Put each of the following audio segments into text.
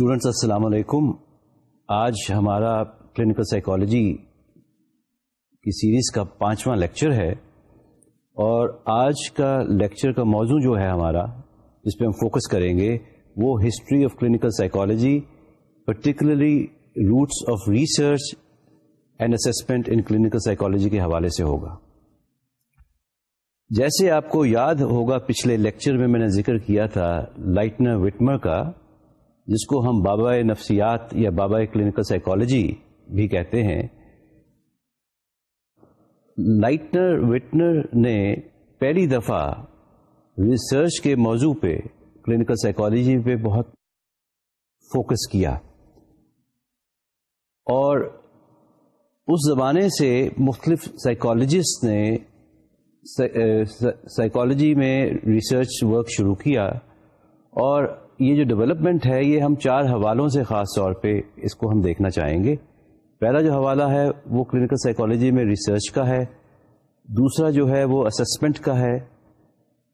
Students السلام علیکم۔ آج ہمارا کلینکل سائیکالوجی کی سیریز کا پانچواں لیکچر ہے اور آج کا لیکچر کا موضوع جو ہے ہمارا، جس پہ ہم فوکس کریں گے، وہ history of clinical psychology, particularly roots of research and assessment in clinical psychology کے حوالے سے ہوگا۔ جیسے آپ کو یاد ہوگا، پچھلے لیکچر میں میں نے ذکر کیا تھا لائٹنر وٹمر کا۔ جس کو ہم بابا نفسیات یا بابا کلینکل سائیکالوجی بھی کہتے ہیں۔ لائٹنر وٹنر نے پہلی دفعہ ریسرچ کے موضوع پہ، کلینکل سائیکالوجی پہ بہت فوکس کیا۔ اور اس زمانے سے مختلف سائیکالوجسٹ نے سائیکالوجی میں ریسرچ ورک شروع کیا اور یہ جو ڈیولپمنٹ ہے، یہ ہم چار حوالوں سے خاص طور پہ اس کو ہم دیکھنا چاہیں گے۔ پہلا جو حوالہ ہے، وہ کلینکل سائیکالوجی میں ریسرچ کا ہے۔ دوسرا جو ہے، وہ اسسمنٹ کا ہے۔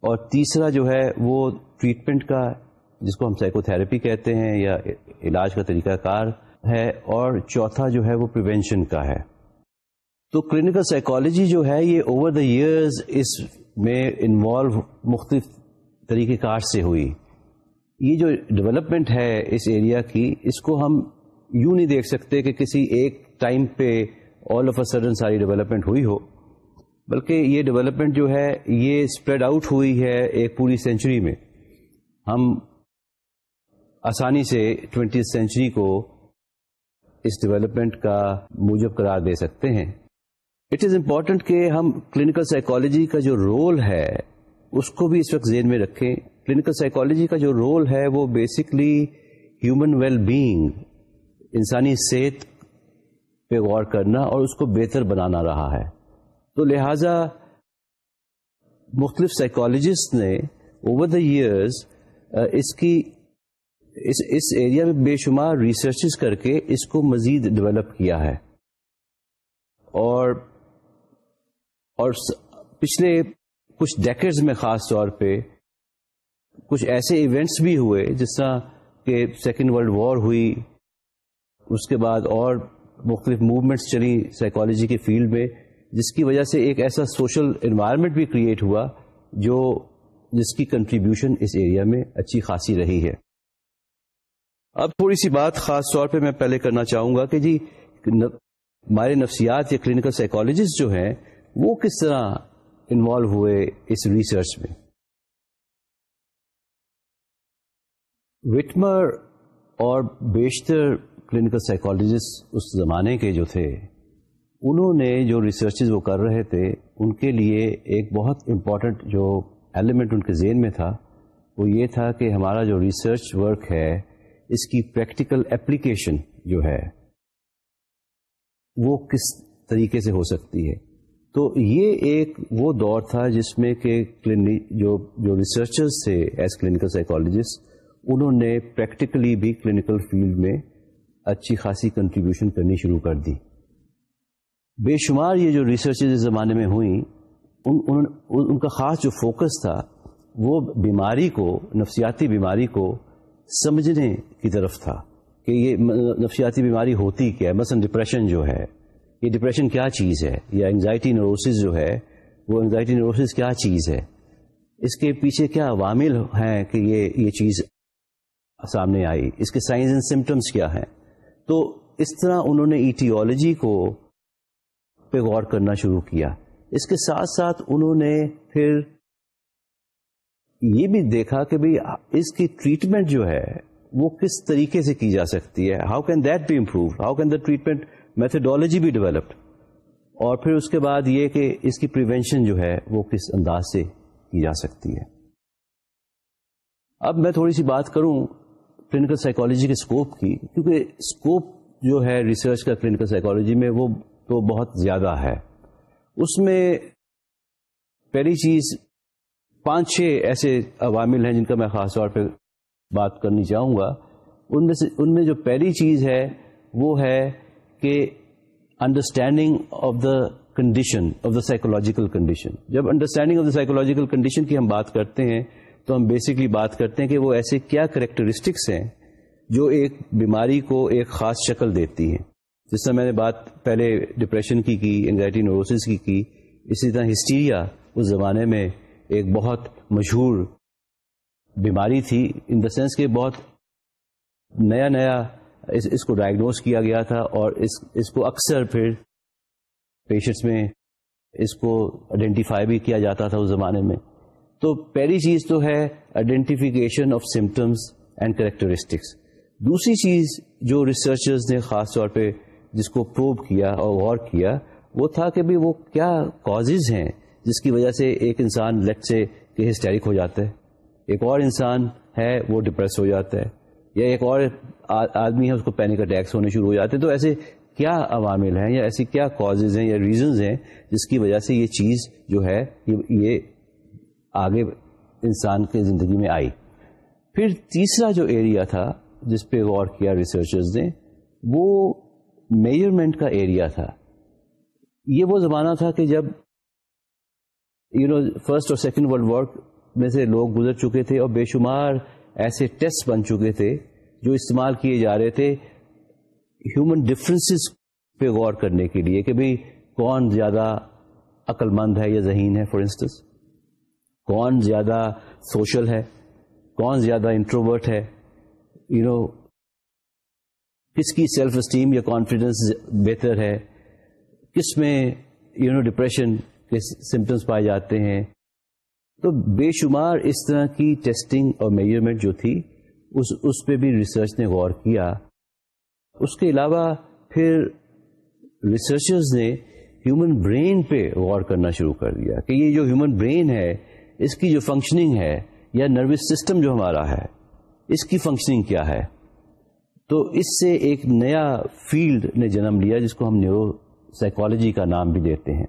اور تیسرا جو ہے، وہ ٹریٹمنٹ کا، جس کو ہم سائیکو تھراپی کہتے ہیں یا علاج کا طریقہ کار ہے۔ اور چوتھا جو ہے، وہ پریونشن کا ہے۔ تو کلینکل سائیکالوجی جو ہے، یہ اوور دا ایئرز اس میں انوالو مختلف طریقہ کار سے ہوئی۔ یہ جو ڈیولپمنٹ ہے اس ایریا کی، اس کو ہم یوں نہیں دیکھ سکتے کہ کسی ایک ٹائم پہ آل آف اے سڈن ساری ڈیولپمنٹ ہوئی ہو۔ بلکہ یہ ڈیولپمنٹ جو ہے، یہ اسپریڈ آؤٹ ہوئی ہے ایک پوری سینچری میں۔ ہم آسانی سے ٹوینٹی سینچری کو اس ڈیولپمنٹ کا موجب قرار دے سکتے ہیں۔ اٹ از امپورٹنٹ کہ ہم کلینکل سائیکالوجی کا جو رول ہے، اس کو بھی اس وقت ذہن میں رکھیں۔ کلینکل سائیکالوجی کا جو رول ہے وہ بیسکلی ہیومن ویل بینگ انسانی صحت پہ غور کرنا اور اس کو بہتر بنانا رہا ہے۔ تو لہذا مختلف سائیکالوجسٹ نے اوور دا ایئرز اس کی، اس اس ایریا میں بے شمار ریسرچز کر کے اس کو مزید ڈیولپ کیا ہے۔ اور اور پچھلے کچھ ڈیکڈز میں خاص طور پہ کچھ ایسے ایونٹس بھی ہوئے جس طرح کہ سیکنڈ ورلڈ وار ہوئی، اس کے بعد اور مختلف موومنٹس چلی سائیکالوجی کے فیلڈ میں، جس کی وجہ سے ایک ایسا سوشل انوائرمنٹ بھی کریٹ ہوا جو جس کی کنٹریبیوشن اس ایریا میں اچھی خاصی رہی ہے۔ اب تھوڑی سی بات خاص طور پہ میں پہلے کرنا چاہوں گا کہ جی ہمارے نفسیات یا کلینکل سائیکالوجسٹ جو ہیں، وہ کس طرح انوالو ہوئے اس ریسرچ میں؟ وٹمر اور بیشتر کلینکل سائیکالوجسٹ اس زمانے کے جو تھے، انہوں نے جو ریسرچز وہ کر رہے تھے، ان کے لیے ایک بہت امپورٹنٹ جو ایلیمنٹ ان کے ذہن میں تھا، وہ یہ تھا کہ ہمارا جو ریسرچ ورک ہے، اس کی پریکٹیکل اپلیکیشن جو ہے، وہ کس طریقے سے ہو سکتی ہے۔ تو یہ ایک وہ دور تھا جس میں کہ جو جو ریسرچرز تھے ایز کلینکل سائیکالوجسٹ انہوں نے پریکٹیکلی بھی کلینکل فیلڈ میں اچھی خاصی کنٹریبیوشن کرنی شروع کر دی۔ بے شمار یہ جو ریسرچ اس زمانے میں ہوئیں ان ان, ان کا خاص جو فوکس تھا وہ بیماری کو نفسیاتی بیماری کو سمجھنے کی طرف تھا کہ یہ نفسیاتی بیماری ہوتی کیا ہے؟ مثلا ڈپریشن جو ہے یہ ڈپریشن کیا چیز ہے؟ یا انگزائٹی نوروسز جو ہے وہ انگزائٹی نوروسز کیا چیز ہے؟ اس کے پیچھے کیا عوامل ہیں کہ یہ یہ چیز سامنے آئی۔ اس کے سائنس اینڈ سمٹمس کیا ہیں؟ تو اس طرح انہوں نے ایٹیولوجی کو پہ غور کرنا شروع کیا۔ اس کے ساتھ ساتھ انہوں نے پھر یہ بھی دیکھا کہ بھائی اس کی ٹریٹمنٹ جو ہے، وہ کس طریقے سے کی جا سکتی ہے؟ How can that be improve how can the treatment methodology بھی ڈیولپڈ اور پھر اس کے بعد یہ کہ اس کی پریونشن جو ہے، وہ کس انداز سے کی جا سکتی ہے۔ اب میں تھوڑی سی بات کروں۔ کلینکل سائیکالوجی کے اسکوپ کی، کیونکہ اسکوپ جو ہے ریسرچ کا کلینکل سائیکالوجی میں وہ تو بہت زیادہ ہے۔ اس میں پہلی چیز پانچ چھ ایسے عوامل ہیں جن کا میں خاص طور پہ بات کرنی چاہوں گا۔ ان میں سے، ان میں جو پہلی چیز ہے وہ ہے کہ understanding of the condition of the psychological condition جب understanding of the psychological condition کی ہم بات کرتے ہیں تو ہم بیسکلی بات کرتے ہیں کہ وہ ایسے کیا کریکٹرسٹکس ہیں جو ایک بیماری کو ایک خاص شکل دیتی ہیں۔ جس طرح میں نے بات پہلے ڈپریشن کی کی انگزائٹی نوروسس کی کی، اسی طرح ہسٹیریا اس زمانے میں ایک بہت مشہور بیماری تھی ان دا سینس کہ بہت نیا نیا اس اس کو ڈائگنوز کیا گیا تھا اور اس اس کو اکثر پھر پیشنٹس میں اس کو آئیڈینٹیفائی بھی کیا جاتا تھا اس زمانے میں۔ تو پہلی چیز تو ہے identification of symptoms and characteristics دوسری چیز جو ریسرچرز نے خاص طور پہ جس کو پروو کیا اور غور کیا، وہ تھا کہ بھی وہ کیا کازز ہیں جس کی وجہ سے ایک انسان لیٹ سے کہ ہسٹیرک ہو جاتا ہے، ایک اور انسان ہے وہ ڈپریس ہو جاتا ہے، یا ایک اور آدمی ہے اس کو پینک اٹیکس ہونے شروع ہو جاتے ہیں، تو ایسے کیا عوامل ہیں یا ایسی کیا کازز ہیں یا ریزنز ہیں جس کی وجہ سے یہ چیز جو ہے یہ آگے انسان کے زندگی میں آئی۔ پھر تیسرا جو ایریا تھا جس پہ غور کیا ریسرچرز نے، وہ میجرمنٹ کا ایریا تھا۔ یہ وہ زمانہ تھا کہ جب یو نو فرسٹ اور سیکنڈ ورلڈ وار میں سے لوگ گزر چکے تھے اور بے شمار ایسے ٹیسٹ بن چکے تھے جو استعمال کیے جا رہے تھے ہیومن ڈفرینس پہ غور کرنے کے لیے کہ بھئی کون زیادہ عقل مند ہے یا ذہین ہے فار انسٹنس کون زیادہ سوشل ہے؟ کون زیادہ انٹروورٹ ہے؟ یو نو کس کی سیلف اسٹیم یا کانفیڈینس بہتر ہے؟ کس میں یو نو ڈپریشن کے سمٹمس پائے جاتے ہیں؟ تو بے شمار اس طرح کی ٹیسٹنگ اور میجرمنٹ جو تھی، اس اس پہ بھی ریسرچ نے غور کیا۔ اس کے علاوہ پھر ریسرچرز نے ہیومن برین پہ غور کرنا شروع کر دیا کہ یہ جو ہیومن برین ہے اس کی جو فنکشننگ ہے یا نروس سسٹم جو ہمارا ہے اس کی فنکشننگ کیا ہے؟ تو اس سے ایک نیا فیلڈ نے جنم لیا جس کو ہم نیورو سائیکالوجی کا نام بھی دیتے ہیں۔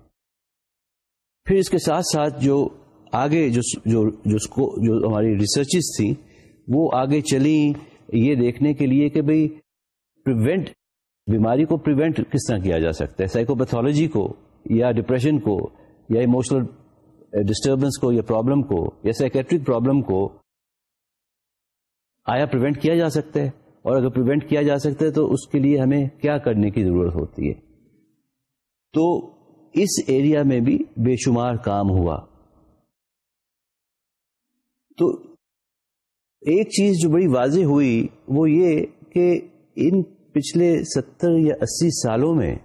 پھر اس کے ساتھ ساتھ جو آگے جو جو, جو, جو ہماری ریسرچز تھیں وہ آگے چلیں یہ دیکھنے کے لیے کہ بھئی پریونٹ بیماری کو پریونٹ کس طرح کیا جا سکتا ہے؟ سائیکوپیتھولوجی کو یا ڈپریشن کو یا ایموشنل ڈسٹربنس کو یا پرابلم کو یا سائکیٹرک پرابلم کو آیا پریونٹ کیا جا سکتا ہے؟ اور اگر پریونٹ کیا جا سکتا ہے تو اس کے لیے ہمیں کیا کرنے کی ضرورت ہوتی ہے؟ تو اس ایریا میں بھی بے شمار کام ہوا۔ تو ایک چیز جو بڑی واضح ہوئی وہ یہ کہ ان پچھلے ستر یا اسی سالوں میں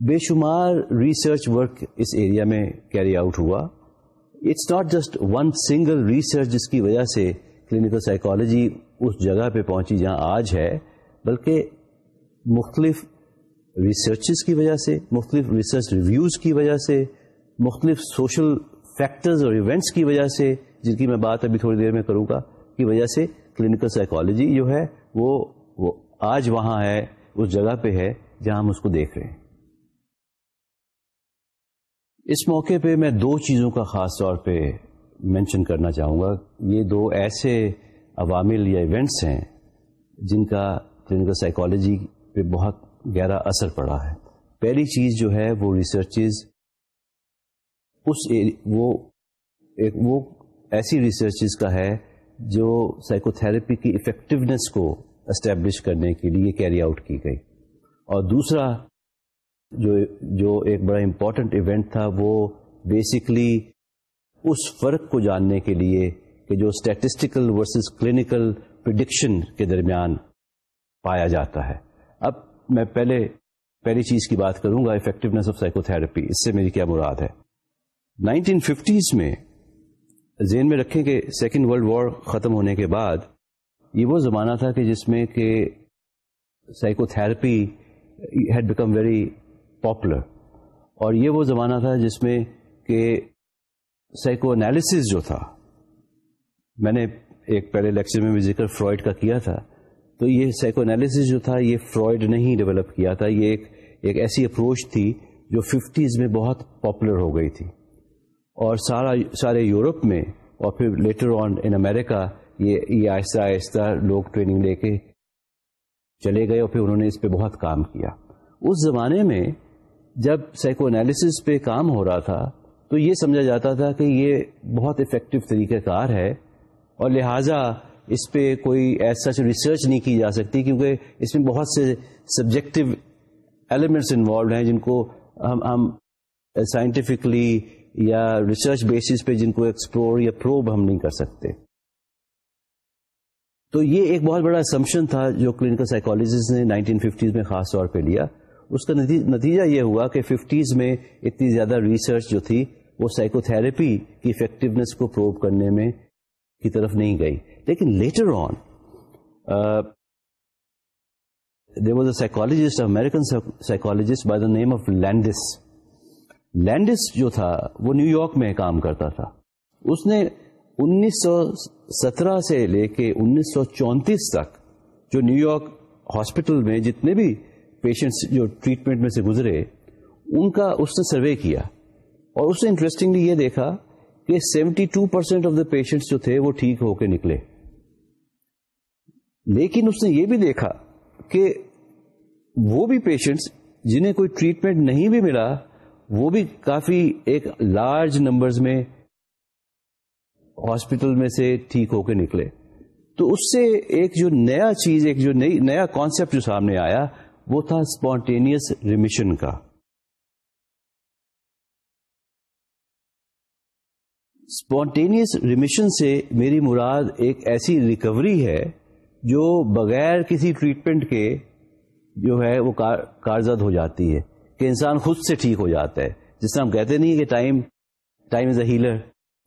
بے شمار ریسرچ ورک اس ایریا میں کیری آؤٹ ہوا۔ It's not just one single research جس کی وجہ سے کلینکل سائیکالوجی اس جگہ پہ پہنچی جہاں آج ہے، بلکہ مختلف ریسرچز کی وجہ سے، مختلف ریسرچ ریویوز کی وجہ سے، مختلف سوشل فیکٹرز اور ایونٹس کی وجہ سے، جن کی میں بات ابھی تھوڑی دیر میں کروں گا، کی وجہ سے کلینکل سائیکالوجی جو ہے، وہ وہ آج وہاں ہے، اس جگہ پہ ہے جہاں ہم اس کو دیکھ رہے ہیں۔ اس موقع پہ میں دو چیزوں کا خاص طور پہ مینشن کرنا چاہوں گا۔ یہ دو ایسے عوامل یا ایونٹس ہیں جن کا کلینکل سائیکالوجی پہ بہت گہرا اثر پڑا ہے۔ پہلی چیز جو ہے وہ ریسرچز اس وہ ایک وہ ایسی ریسرچز کا ہے جو سائیکو تھراپی کی افیکٹونیس کو اسٹیبلش کرنے کے لیے کیری آؤٹ کی گئی۔ اور دوسرا جو جو ایک بڑا امپورٹنٹ ایونٹ تھا، وہ بیسکلی اس فرق کو جاننے کے لیے کہ جو اسٹیٹسٹیکل ورسز کلینکل پرڈکشن کے درمیان پایا جاتا ہے۔ اب میں پہلے پہلی چیز کی بات کروں گا افیکٹونیس آف سائیکو تھراپی اس سے میری کیا مراد ہے؟ نائنٹین ففٹیز میں ذہن میں رکھیں کہ سیکنڈ ورلڈ وار ختم ہونے کے بعد یہ وہ زمانہ تھا کہ جس میں کہ psychotherapy had become very popular اور یہ وہ زمانہ تھا جس میں کہ سائیکو انالیسز جو تھا، میں نے ایک پہلے لیکچر میں بھی ذکر فرائڈ کا کیا تھا، تو یہ سائیکو انالیسز جو تھا، یہ فرائڈ نے ہی ڈیولپ کیا تھا، یہ ایک ایک ایسی اپروچ تھی جو ففٹیز میں بہت پاپولر ہو گئی تھی۔ اور سارا، سارے یورپ میں، اور پھر لیٹر آن ان امیریکا یہ یہ آہستہ آہستہ لوگ ٹریننگ لے کے چلے گئے اور پھر انہوں نے اس پہ بہت کام کیا۔ اس زمانے میں جب سائیکو انالیسس پہ کام ہو رہا تھا، تو یہ سمجھا جاتا تھا کہ یہ بہت افیکٹو طریقہ کار ہے اور لہٰذا اس پہ کوئی ایسا ریسرچ نہیں کی جا سکتی کیونکہ اس میں بہت سے سبجیکٹو ایلیمنٹس انوالوڈ ہیں جن کو ہم ہم سائنٹیفکلی یا ریسرچ بیسس پہ جن کو ایکسپلور یا پروب ہم نہیں کر سکتے۔ تو یہ ایک بہت بڑا اسمپشن تھا جو کلینکل سائیکولوجسٹ نے نائنٹین ففٹیز میں خاص طور پہ لیا۔ اس کا نتیجہ یہ ہوا کہ ففٹیز میں اتنی زیادہ ریسرچ جو تھی، وہ سائیکو تھراپی کی افیکٹونیس کو پروو کرنے میں کی طرف نہیں گئی۔ لیکن later on there was a psychologist American psychologist by the name of Landis Landis جو تھا، وہ نیو یارک میں کام کرتا تھا۔ اس نے انیس سو سترہ سے لے کے انیس سو چونتیس تک جو نیو یارک ہاسپٹل میں جتنے بھی پیشنٹس جو ٹریٹمنٹ میں سے گزرے، ان کا اس نے سروے کیا اور اس نے انٹرسٹنگلی یہ دیکھا کہ seventy two percent of the patients جو تھے وہ ٹھیک ہو کے نکلے۔ لیکن اس نے یہ بھی دیکھا کہ وہ بھی پیشنٹس جنہیں کوئی ٹریٹمنٹ نہیں بھی ملا، وہ بھی کافی ایک لارج نمبرز میں ہاسپٹل میں سے ٹھیک ہو کے نکلے۔ تو اس سے ایک جو نیا چیز، ایک جو نئی، نیا کانسیپٹ جو سامنے آیا وہ تھا اسپونٹینئس ریمیشن کا۔ اسپونٹینئس ریمیشن سے میری مراد ایک ایسی ریکوری ہے جو بغیر کسی ٹریٹمنٹ کے جو ہے وہ کارزد ہو جاتی ہے، کہ انسان خود سے ٹھیک ہو جاتا ہے۔ جس طرح ہم کہتے نہیں کہ time time is a healer,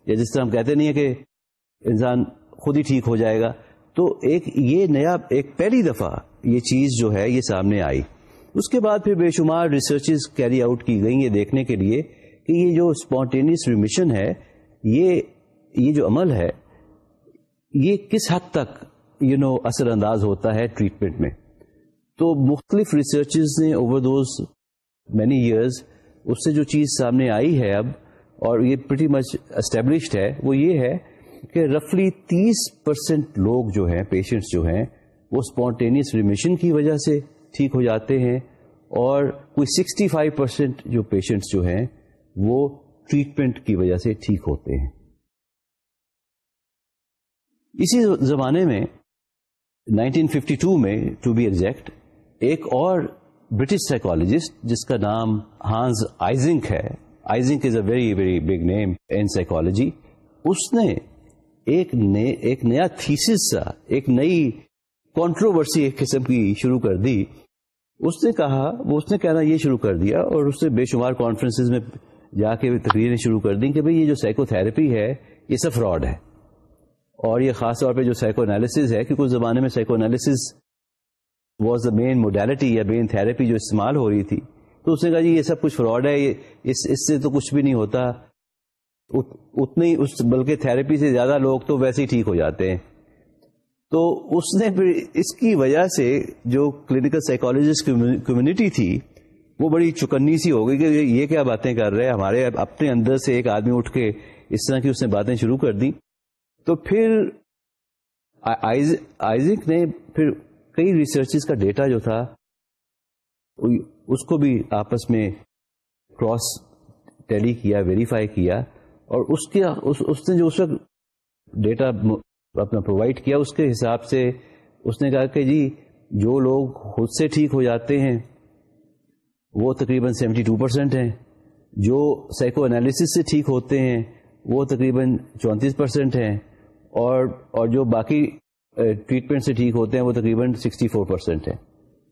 یا جس طرح ہم کہتے نہیں کہ انسان خود ہی ٹھیک ہو جائے گا۔ تو ایک یہ نیا، ایک پہلی دفعہ یہ چیز جو ہے یہ سامنے آئی۔ اس کے بعد پھر بے شمار ریسرچز کیری آؤٹ کی گئی یہ دیکھنے کے لیے کہ یہ جو اسپونٹینیس ریمیشن ہے، یہ یہ جو عمل ہے، یہ کس حد تک یو نو اثر انداز ہوتا ہے ٹریٹمنٹ میں۔ تو مختلف ریسرچز نے اوور دوز مینی ایئرز اس سے جو چیز سامنے آئی ہے اب اور یہ پریٹی مچ اسٹیبلشڈ ہے، وہ یہ ہے کہ رفلی تیس پرسینٹ لوگ جو ہیں پیشنٹس جو ہیں وہ اسپونٹینیس ریمیشن کی وجہ سے ٹھیک ہو جاتے ہیں اور کوئی سکسٹی فائیو پرسینٹ جو پیشنٹس جو ہیں وہ ٹریٹمنٹ کی وجہ سے ٹھیک ہوتے ہیں۔ اسی زمانے میں 1952 میں ٹو بی ایگزیکٹ ایک اور برٹش سائیکولوجسٹ جس کا نام ہانز آئزنک ہے Eysenck is a very very big name in psychology اس نے ایک ایک نیا تھیسس سا ایک نئی کانٹروورسی ایک قسم کی شروع کر دی۔ اس نے کہا، وہ اس نے کہنا، یہ شروع کر دیا اور اس نے بے شمار کانفرنس میں جا کے تقریریں شروع کر دی کہ بھئی یہ جو سائیکو تھراپی ہے، یہ سب فراڈ ہے۔ اور یہ خاص طور پہ جو سائیکو انالیس ہے، کیونکہ اس زمانے میں psychoanalysis was the main modality یا مین تھراپی جو استعمال ہو رہی تھی۔ تو اس نے کہا جی یہ سب کچھ فراڈ ہے اس اس سے تو کچھ بھی نہیں ہوتا۔ اتنی اس، بلکہ تھراپی سے زیادہ لوگ تو ویسے ہی ٹھیک ہو جاتے ہیں۔ تو اس نے پھر اس کی وجہ سے جو کلینکل سائیکولوجسٹ کمیونٹی تھی وہ بڑی چکنی سی ہو گئی کہ یہ کیا باتیں کر رہے ہیں؟ ہمارے اپنے اندر سے ایک آدمی اٹھ کے اس طرح کی اس نے باتیں شروع کر دی تو پھر آئزک نے پھر کئی ریسرچز کا ڈیٹا جو تھا اس کو بھی آپس میں کراس ٹیلی کیا ویریفائی کیا اور اس کے اس, اس نے جو اس وقت ڈیٹا اپنا پرووائڈ کیا اس کے حساب سے۔ اس نے کہا کہ جی جو لوگ خود سے ٹھیک ہو جاتے ہیں، وہ تقریباً سیونٹی ٹو پرسینٹ ہیں۔ جو سائیکو انالیسس سے ٹھیک ہوتے ہیں، وہ تقریباً چونتیس پرسینٹ ہیں۔ اور اور جو باقی ٹریٹمنٹ سے ٹھیک ہوتے ہیں، وہ تقریباً سکسٹی فور پرسینٹ ہیں۔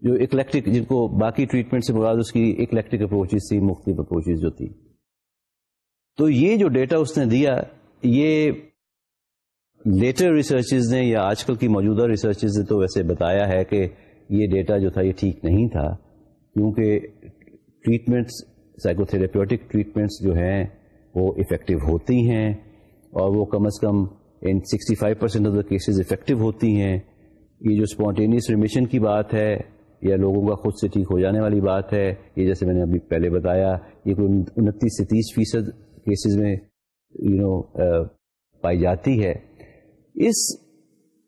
جو اکلیکٹک جن کو باقی ٹریٹمنٹ سے مراد اس کی اکلیکٹک اپروچز تھی مختلف اپروچز جو تھی تو یہ جو ڈیٹا اس نے دیا، یہ لیٹر ریسرچز نے یا آج کل کی موجودہ ریسرچز نے تو ویسے بتایا ہے کہ یہ ڈیٹا جو تھا یہ ٹھیک نہیں تھا کیونکہ ٹریٹمنٹس سائیکو تھراپیوٹک ٹریٹمنٹس جو ہیں وہ افیکٹو ہوتی ہیں اور وہ کم از کم in sixty five percent of the cases effective ہوتی ہیں۔ یہ جو اسپونٹینیس ریمیشن کی بات ہے یا لوگوں کا خود سے ٹھیک ہو جانے والی بات ہے یہ جیسے میں نے ابھی پہلے بتایا یہ کوئی انتیس سے تیس فیصد کیسز میں یو you نو know, پائی جاتی ہے۔ اس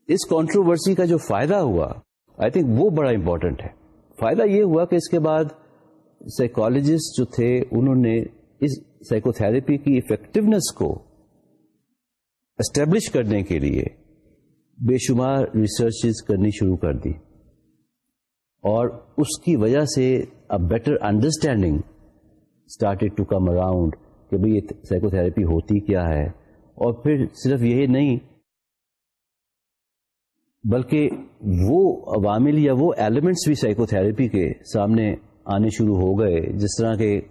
اس کانٹروورسی کا جو فائدہ ہوا آئی تھنک وہ بڑا امپورٹنٹ ہے۔ فائدہ یہ ہوا کہ اس کے بعد سائیکولوجسٹ جو تھے، انہوں نے اس سائیکو تھراپی کی افیکٹونیس کو اسٹیبلش کرنے کے لیے بے شمار ریسرچز کرنی شروع کر دی۔ اور اس کی وجہ سے a better understanding started to come around کہ بھائی یہ سائیکو تھراپی ہوتی کیا ہے۔ اور پھر صرف یہی نہیں بلکہ وہ عوامل یا وہ ایلیمنٹس بھی سائیکو تھراپی کے سامنے آنے شروع ہو گئے، جس طرح کے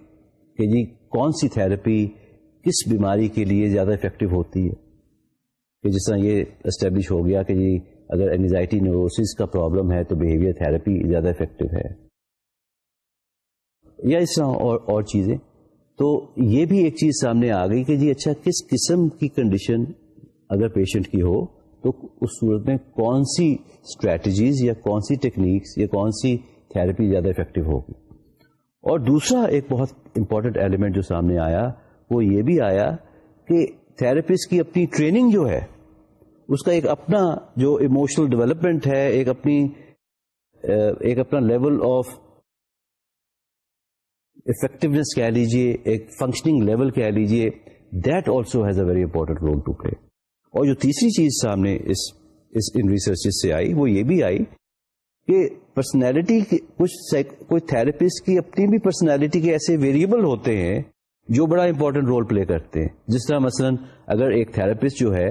کہ جی کون سی تھراپی کس بیماری کے لیے زیادہ افیکٹو ہوتی ہے؟ کہ جس طرح یہ اسٹیبلش ہو گیا کہ جی اگر اینگزائٹی نیوروسس کا پرابلم ہے تو بیہیویئر تھراپی زیادہ افیکٹو ہے۔ یا اس طرح اور اور چیزیں۔ تو یہ بھی ایک چیز سامنے آ گئی کہ جی اچھا کس قسم کی کنڈیشن اگر پیشنٹ کی ہو تو اس صورت میں کون سی اسٹریٹجیز یا کون سی ٹیکنیکس یا کون سی تھراپی زیادہ افیکٹو ہوگی؟ اور دوسرا ایک بہت امپورٹنٹ ایلیمنٹ جو سامنے آیا، وہ یہ بھی آیا کہ تھراپسٹ کی اپنی ٹریننگ جو ہے، اس کا ایک اپنا جو ایموشنل ڈیولپمنٹ ہے، ایک اپنی ایک اپنا لیول آف افیکٹونیس کہہ لیجیے ایک فنکشننگ لیول کہہ لیجیے that also has a very important role to play اور جو تیسری چیز سامنے اس اس ان ریسرچ سے آئی، وہ یہ بھی آئی کہ پرسنالٹی کچھ کوئی تھراپسٹ کی اپنی بھی پرسنالٹی کے ایسے ویریبل ہوتے ہیں جو بڑا امپورٹنٹ رول پلے کرتے ہیں۔ جس طرح مثلا اگر ایک تھراپسٹ جو ہے،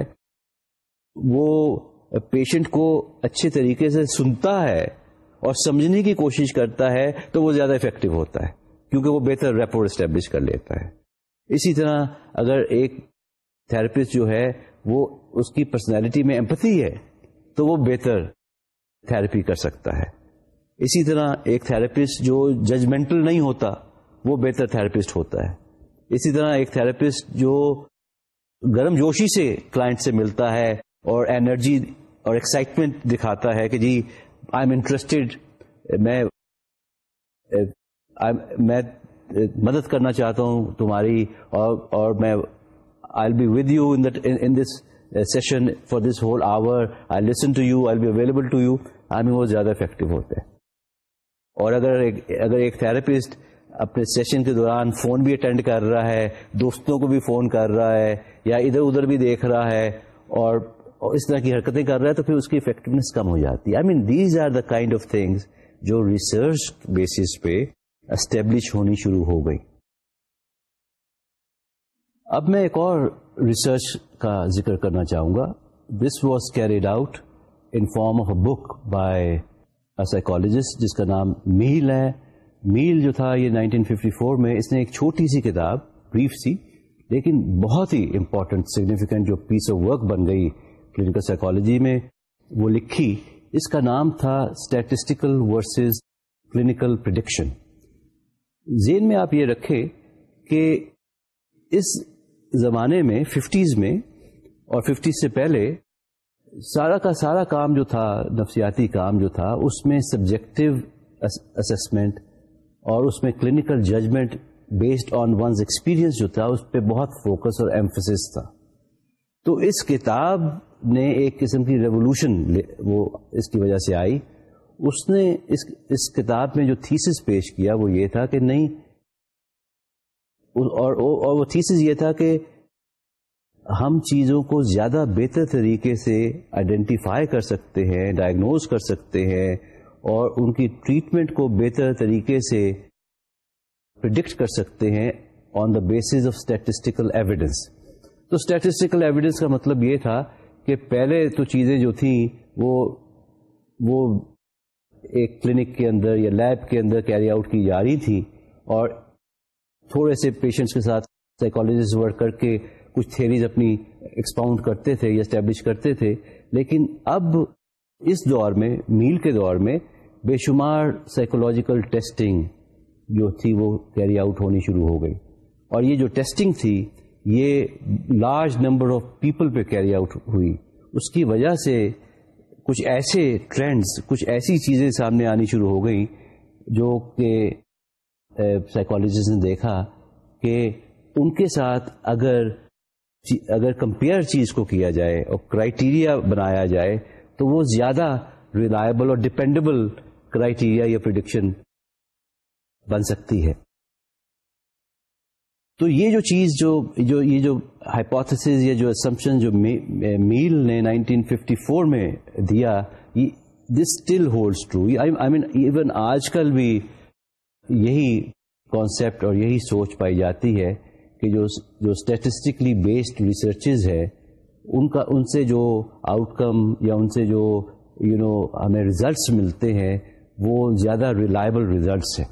وہ پیشنٹ کو اچھے طریقے سے سنتا ہے اور سمجھنے کی کوشش کرتا ہے، تو وہ زیادہ افیکٹو ہوتا ہے، کیونکہ وہ بہتر ریپورٹ اسٹیبلش کر لیتا ہے۔ اسی طرح اگر ایک تھراپسٹ جو ہے وہ اس کی پرسنالٹی میں امپتھی ہے، تو وہ بہتر تھراپی کر سکتا ہے۔ اسی طرح ایک تھراپسٹ جو ججمنٹل نہیں ہوتا، وہ بہتر تھراپسٹ ہوتا ہے۔ اسی طرح ایک تھراپسٹ جو گرم جوشی سے کلائنٹ سے ملتا ہے اور انرجی اور ایکسائٹمنٹ دکھاتا ہے کہ جی آئی ایم انٹرسٹیڈ میں میں مدد کرنا چاہتا ہوں تمہاری اور اور میں I be with you in this session for this whole hour I listen to you I be available to you I وہ زیادہ افیکٹو ہوتے ہیں اور اگر اگر ایک تھراپسٹ اپنے سیشن کے دوران فون بھی اٹینڈ کر رہا ہے دوستوں کو بھی فون کر رہا ہے یا ادھر ادھر بھی دیکھ رہا ہے اور اس طرح کی حرکتیں کر رہا ہے تو پھر اس کی افیکٹونیس کم ہو جاتی ہے I mean these are the kind of things جو ریسرچ بیسس پہ اسٹیبلش ہونی شروع ہو گئی اب میں ایک اور ریسرچ کا ذکر کرنا چاہوں گا۔ This was carried out in form of a book by psychologist جس کا نام میل ہے۔ میل جو تھا یہ 1954 میں اس نے ایک چھوٹی سی کتاب بریف سی، لیکن بہت ہی امپورٹنٹ سگنیفیکینٹ جو پیس آف ورک بن گئی کلینکل سائیکالوجی میں، وہ لکھی۔ اس کا نام تھا statistical versus clinical prediction then میں آپ یہ رکھے کہ اس زمانے میں ففٹیز میں اور ففٹیز سے پہلے، سارا کا سارا کام جو تھا، نفسیاتی کام جو تھا، اس میں سبجیکٹو اسسمنٹ اور اس میں clinical judgement based on one's experience جو تھا، اس پہ بہت فوکس اور ایمفسس تھا۔ تو اس کتاب نے ایک قسم کی ریولیوشن وہ اس کی وجہ سے آئی۔ اس نے اس اس کتاب میں جو تھیسس پیش کیا وہ یہ تھا کہ نہیں اور اور وہ تھیسس یہ تھا کہ ہم چیزوں کو زیادہ بہتر طریقے سے آئیڈینٹیفائی کر سکتے ہیں ڈائگنوز کر سکتے ہیں اور ان کی ٹریٹمنٹ کو بہتر طریقے سے پرڈکٹ کر سکتے ہیں on the basis of statistical evidence تو اسٹیٹسٹیکل ایویڈینس کا مطلب یہ تھا کہ پہلے تو چیزیں جو تھیں وہ وہ ایک کلینک کے اندر یا لیب کے اندر کیری آؤٹ کی جا رہی تھی اور تھوڑے سے پیشنٹس کے ساتھ سائیکالوجسٹ ورک کر کے کچھ تھیریز اپنی ایکسپاؤنڈ کرتے تھے یا اسٹیبلش کرتے تھے، لیکن اب اس دور میں، میل کے دور میں بے شمار سائیکولوجیکل ٹیسٹنگ جو تھی وہ کیری آؤٹ ہونی شروع ہو گئی۔ اور یہ جو ٹیسٹنگ تھی، یہ لارج نمبر آف پیپل پہ کیری آؤٹ ہوئی۔ اس کی وجہ سے کچھ ایسے ٹرینڈز کچھ ایسی چیزیں سامنے آنی شروع ہو گئیں جو کہ سائیکالوجسٹ نے دیکھا کہ ان کے ساتھ اگر اگر کمپیئر چیز کو کیا جائے اور کرائٹیریا بنایا جائے تو وہ زیادہ ریلائبل اور ڈپینڈیبل کرائٹیریا یا پرڈکشن بن سکتی ہے۔ تو یہ جو چیز جو جو یہ جو ہائپوتھس یا جو اسمپشن جو میل نے 1954 میں دیا this still holds true I mean even آج کل بھی یہی کانسیپٹ اور یہی سوچ پائی جاتی ہے کہ جو جو اسٹیٹسٹکلی بیسڈ ریسرچز ہے ان کا ان سے جو آؤٹ کم یا ان سے جو یو نو ہمیں ریزلٹس ملتے ہیں، وہ زیادہ ریلائبل ریزلٹس ہیں۔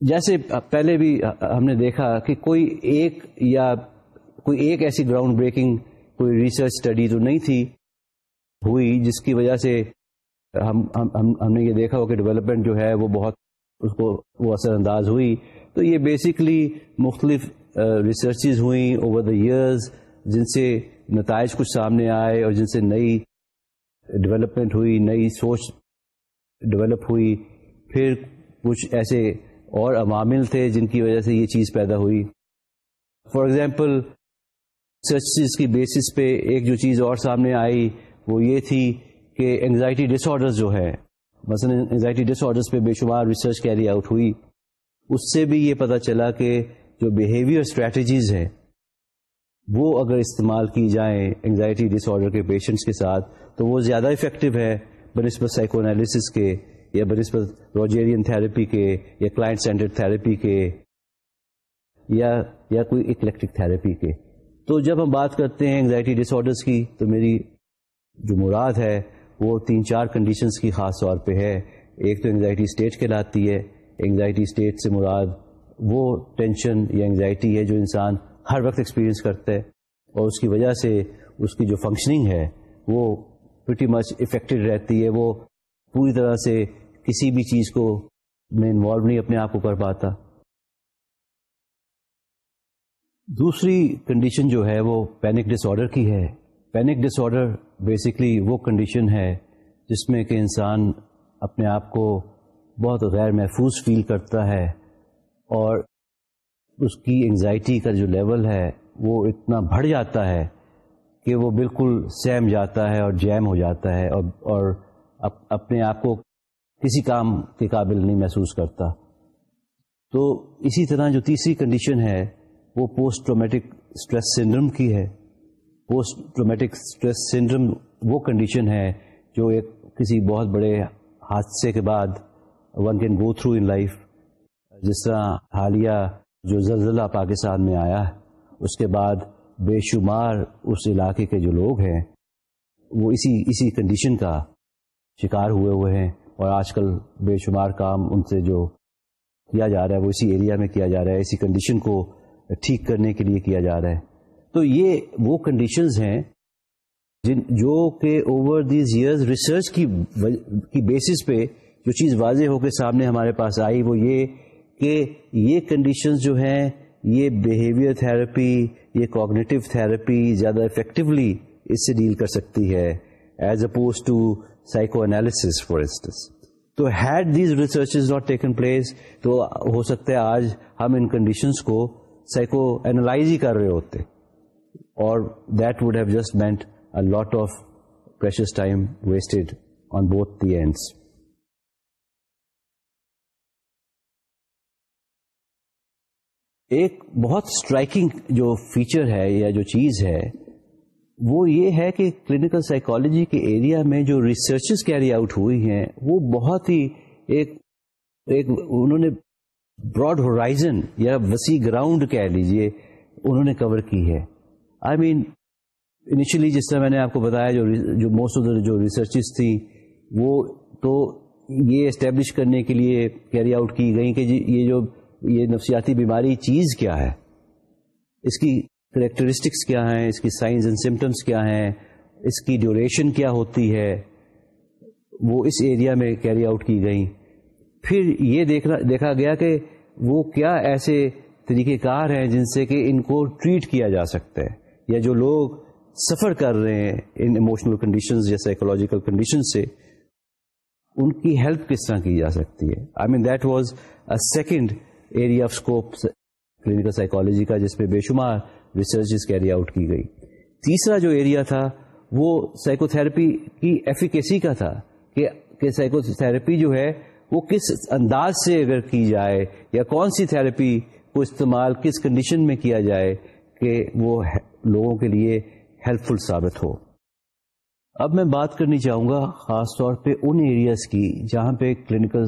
جیسے پہلے بھی ہم نے دیکھا کہ کوئی ایک یا کوئی ایک ایسی گراؤنڈ بریکنگ کوئی ریسرچ اسٹڈی تو نہیں تھی، ہوئی جس کی وجہ سے ہم ہم, ہم نے یہ دیکھا ہو کہ ڈیولپمنٹ جو ہے وہ بہت اس کو وہ اثر انداز ہوئی۔ تو یہ بیسکلی مختلف ریسرچز ہوئیں اوور دا ایئرز جن سے نتائج کچھ سامنے آئے اور جن سے نئی ڈیولپمنٹ ہوئی نئی سوچ ڈیولپ ہوئی۔ پھر کچھ ایسے اور عوامل تھے جن کی وجہ سے یہ چیز پیدا ہوئی۔ فار ایگزامپل سچ کی بیسس پہ ایک جو چیز اور سامنے آئی وہ یہ تھی کہ انگزائٹی ڈس آرڈر جو ہے مثلا انگزائٹی ڈس آرڈر پہ بے شمار ریسرچ کیری آؤٹ ہوئی، اس سے بھی یہ پتا چلا کہ جو بیہیویئر اسٹریٹجیز ہیں، وہ اگر استعمال کی جائیں انگزائٹی ڈس آرڈر کے پیشنٹس کے ساتھ، تو وہ زیادہ افیکٹو ہے بنسبت سائیکو انالیسس کے یا بنسبت روجیرین تھراپی کے یا کلائنٹ سینٹر تھراپی کے یا یا کوئی اکلیکٹرک تھراپی کے. تو جب ہم بات کرتے ہیں انگزائٹی ڈس آرڈرس کی، تو میری جو مراد ہے وہ تین چار کنڈیشنز کی خاص طور پہ ہے۔ ایک تو انگزائٹی اسٹیٹ کہلاتی ہے۔ انگزائٹی اسٹیٹ سے مراد وہ ٹینشن یا انگزائٹی ہے جو انسان ہر وقت ایکسپیرئنس کرتا ہے۔ اور اس کی وجہ سے اس کی جو فنکشننگ ہے وہ پریٹی مچ افیکٹڈ رہتی ہے۔ وہ پوری طرح سے کسی بھی چیز کو میں انوالو نہیں اپنے آپ کو کر پاتا۔ دوسری کنڈیشن جو ہے وہ پینک ڈس آرڈر کی ہے۔ پینک ڈس آرڈر بیسکلی وہ کنڈیشن ہے جس میں کہ انسان اپنے آپ کو بہت غیر محفوظ فیل کرتا ہے اور اس کی انگزائٹی کا جو لیول ہے وہ اتنا بڑھ جاتا ہے کہ وہ بالکل سیم جاتا ہے اور جیم ہو جاتا ہے اور اور اپنے آپ کو کسی کام کے قابل نہیں محسوس کرتا۔ تو اسی طرح جو تیسری کنڈیشن ہے وہ پوسٹ ٹرومیٹک اسٹریس سنڈرم کی ہے۔ پوسٹ ٹرومیٹک اسٹریس سنڈرم وہ کنڈیشن ہے جو ایک کسی بہت بڑے حادثے کے بعد one can go through in life جس طرح حالیہ جو زلزلہ پاکستان میں آیا اس کے بعد بے شمار اس علاقے کے جو لوگ ہیں، وہ اسی اسی کنڈیشن کا شکار ہوئے ہوئے ہیں اور آج کل بے شمار کام ان سے جو کیا جا رہا ہے، وہ اسی ایریا میں کیا جا رہا ہے، اسی کنڈیشن کو ٹھیک کرنے کے لیے کیا جا رہا ہے۔ تو یہ وہ کنڈیشنز ہیں جن جو کہ اوور دیز ایئرز ریسرچ کی بیسس پہ جو چیز واضح ہو کے سامنے ہمارے پاس آئی وہ یہ کہ یہ کنڈیشنز جو ہیں، یہ بیہیویئر تھراپی یہ کوگنیٹو تھراپی زیادہ افیکٹولی اس سے ڈیل کر سکتی ہے as oppose to psychoanalysis for instance تو had these research not taken place تو ہو سکتا ہے آج ہم ان کنڈیشنس کو سائیکو اینالائز ہی کر رہے ہوتے۔ اور that would have just meant a lot of precious time wasted on both the ends ایک بہت اسٹرائکنگ جو فیچر ہے یا جو چیز ہے، وہ یہ ہے کہ کلینکل سائیکالوجی کے ایریا میں جو ریسرچز کیری آؤٹ ہوئی ہیں، وہ بہت ہی ایک ایک انہوں نے براڈ ہورائزن یا وسیع گراؤنڈ کہہ لیجیے انہوں نے کور کی ہے۔ آئی مین انیشلی جس طرح میں نے آپ کو بتایا جو جو موسٹ آف جو ریسرچز تھیں، وہ تو یہ اسٹیبلش کرنے کے لیے کیری آؤٹ کی گئی کہ جی یہ جو یہ نفسیاتی بیماری چیز کیا ہے؟ اس کی کریکٹرسٹکس کیا ہیں؟ اس کی سائنس اینڈ سمٹمس کیا ہیں؟ اس کی ڈیوریشن کیا ہوتی ہے؟ وہ اس ایریا میں کیری آؤٹ کی گئیں۔ پھر یہ دیکھنا، دیکھا گیا کہ وہ کیا ایسے طریقہ کار ہیں جن سے کہ ان کو ٹریٹ کیا جا سکتا ہے۔ یا جو لوگ سفر کر رہے ہیں ان ایموشنل کنڈیشنز یا سائیکولوجیکل کنڈیشن سے، ان کی ہیلپ کس طرح کی جا سکتی ہے؟ I mean that was a second area of scope clinical psychology کا، جس پہ بے شمار ریسرچ کیری آؤٹ کی گئی۔ تیسرا جو ایریا تھا، وہ سائیکو تھراپی کی ایفیکیسی کا تھا، کہ سائیکو تھراپی جو ہے، وہ کس انداز سے اگر کی جائے، یا کون سی تھراپی کو استعمال، کس کنڈیشن میں کیا جائے، کہ وہ لوگوں کے لیے ہیلپ فل ثابت ہو۔ اب میں بات کرنی چاہوں گا خاص طور پہ ان ایریاز کی جہاں پہ کلینکل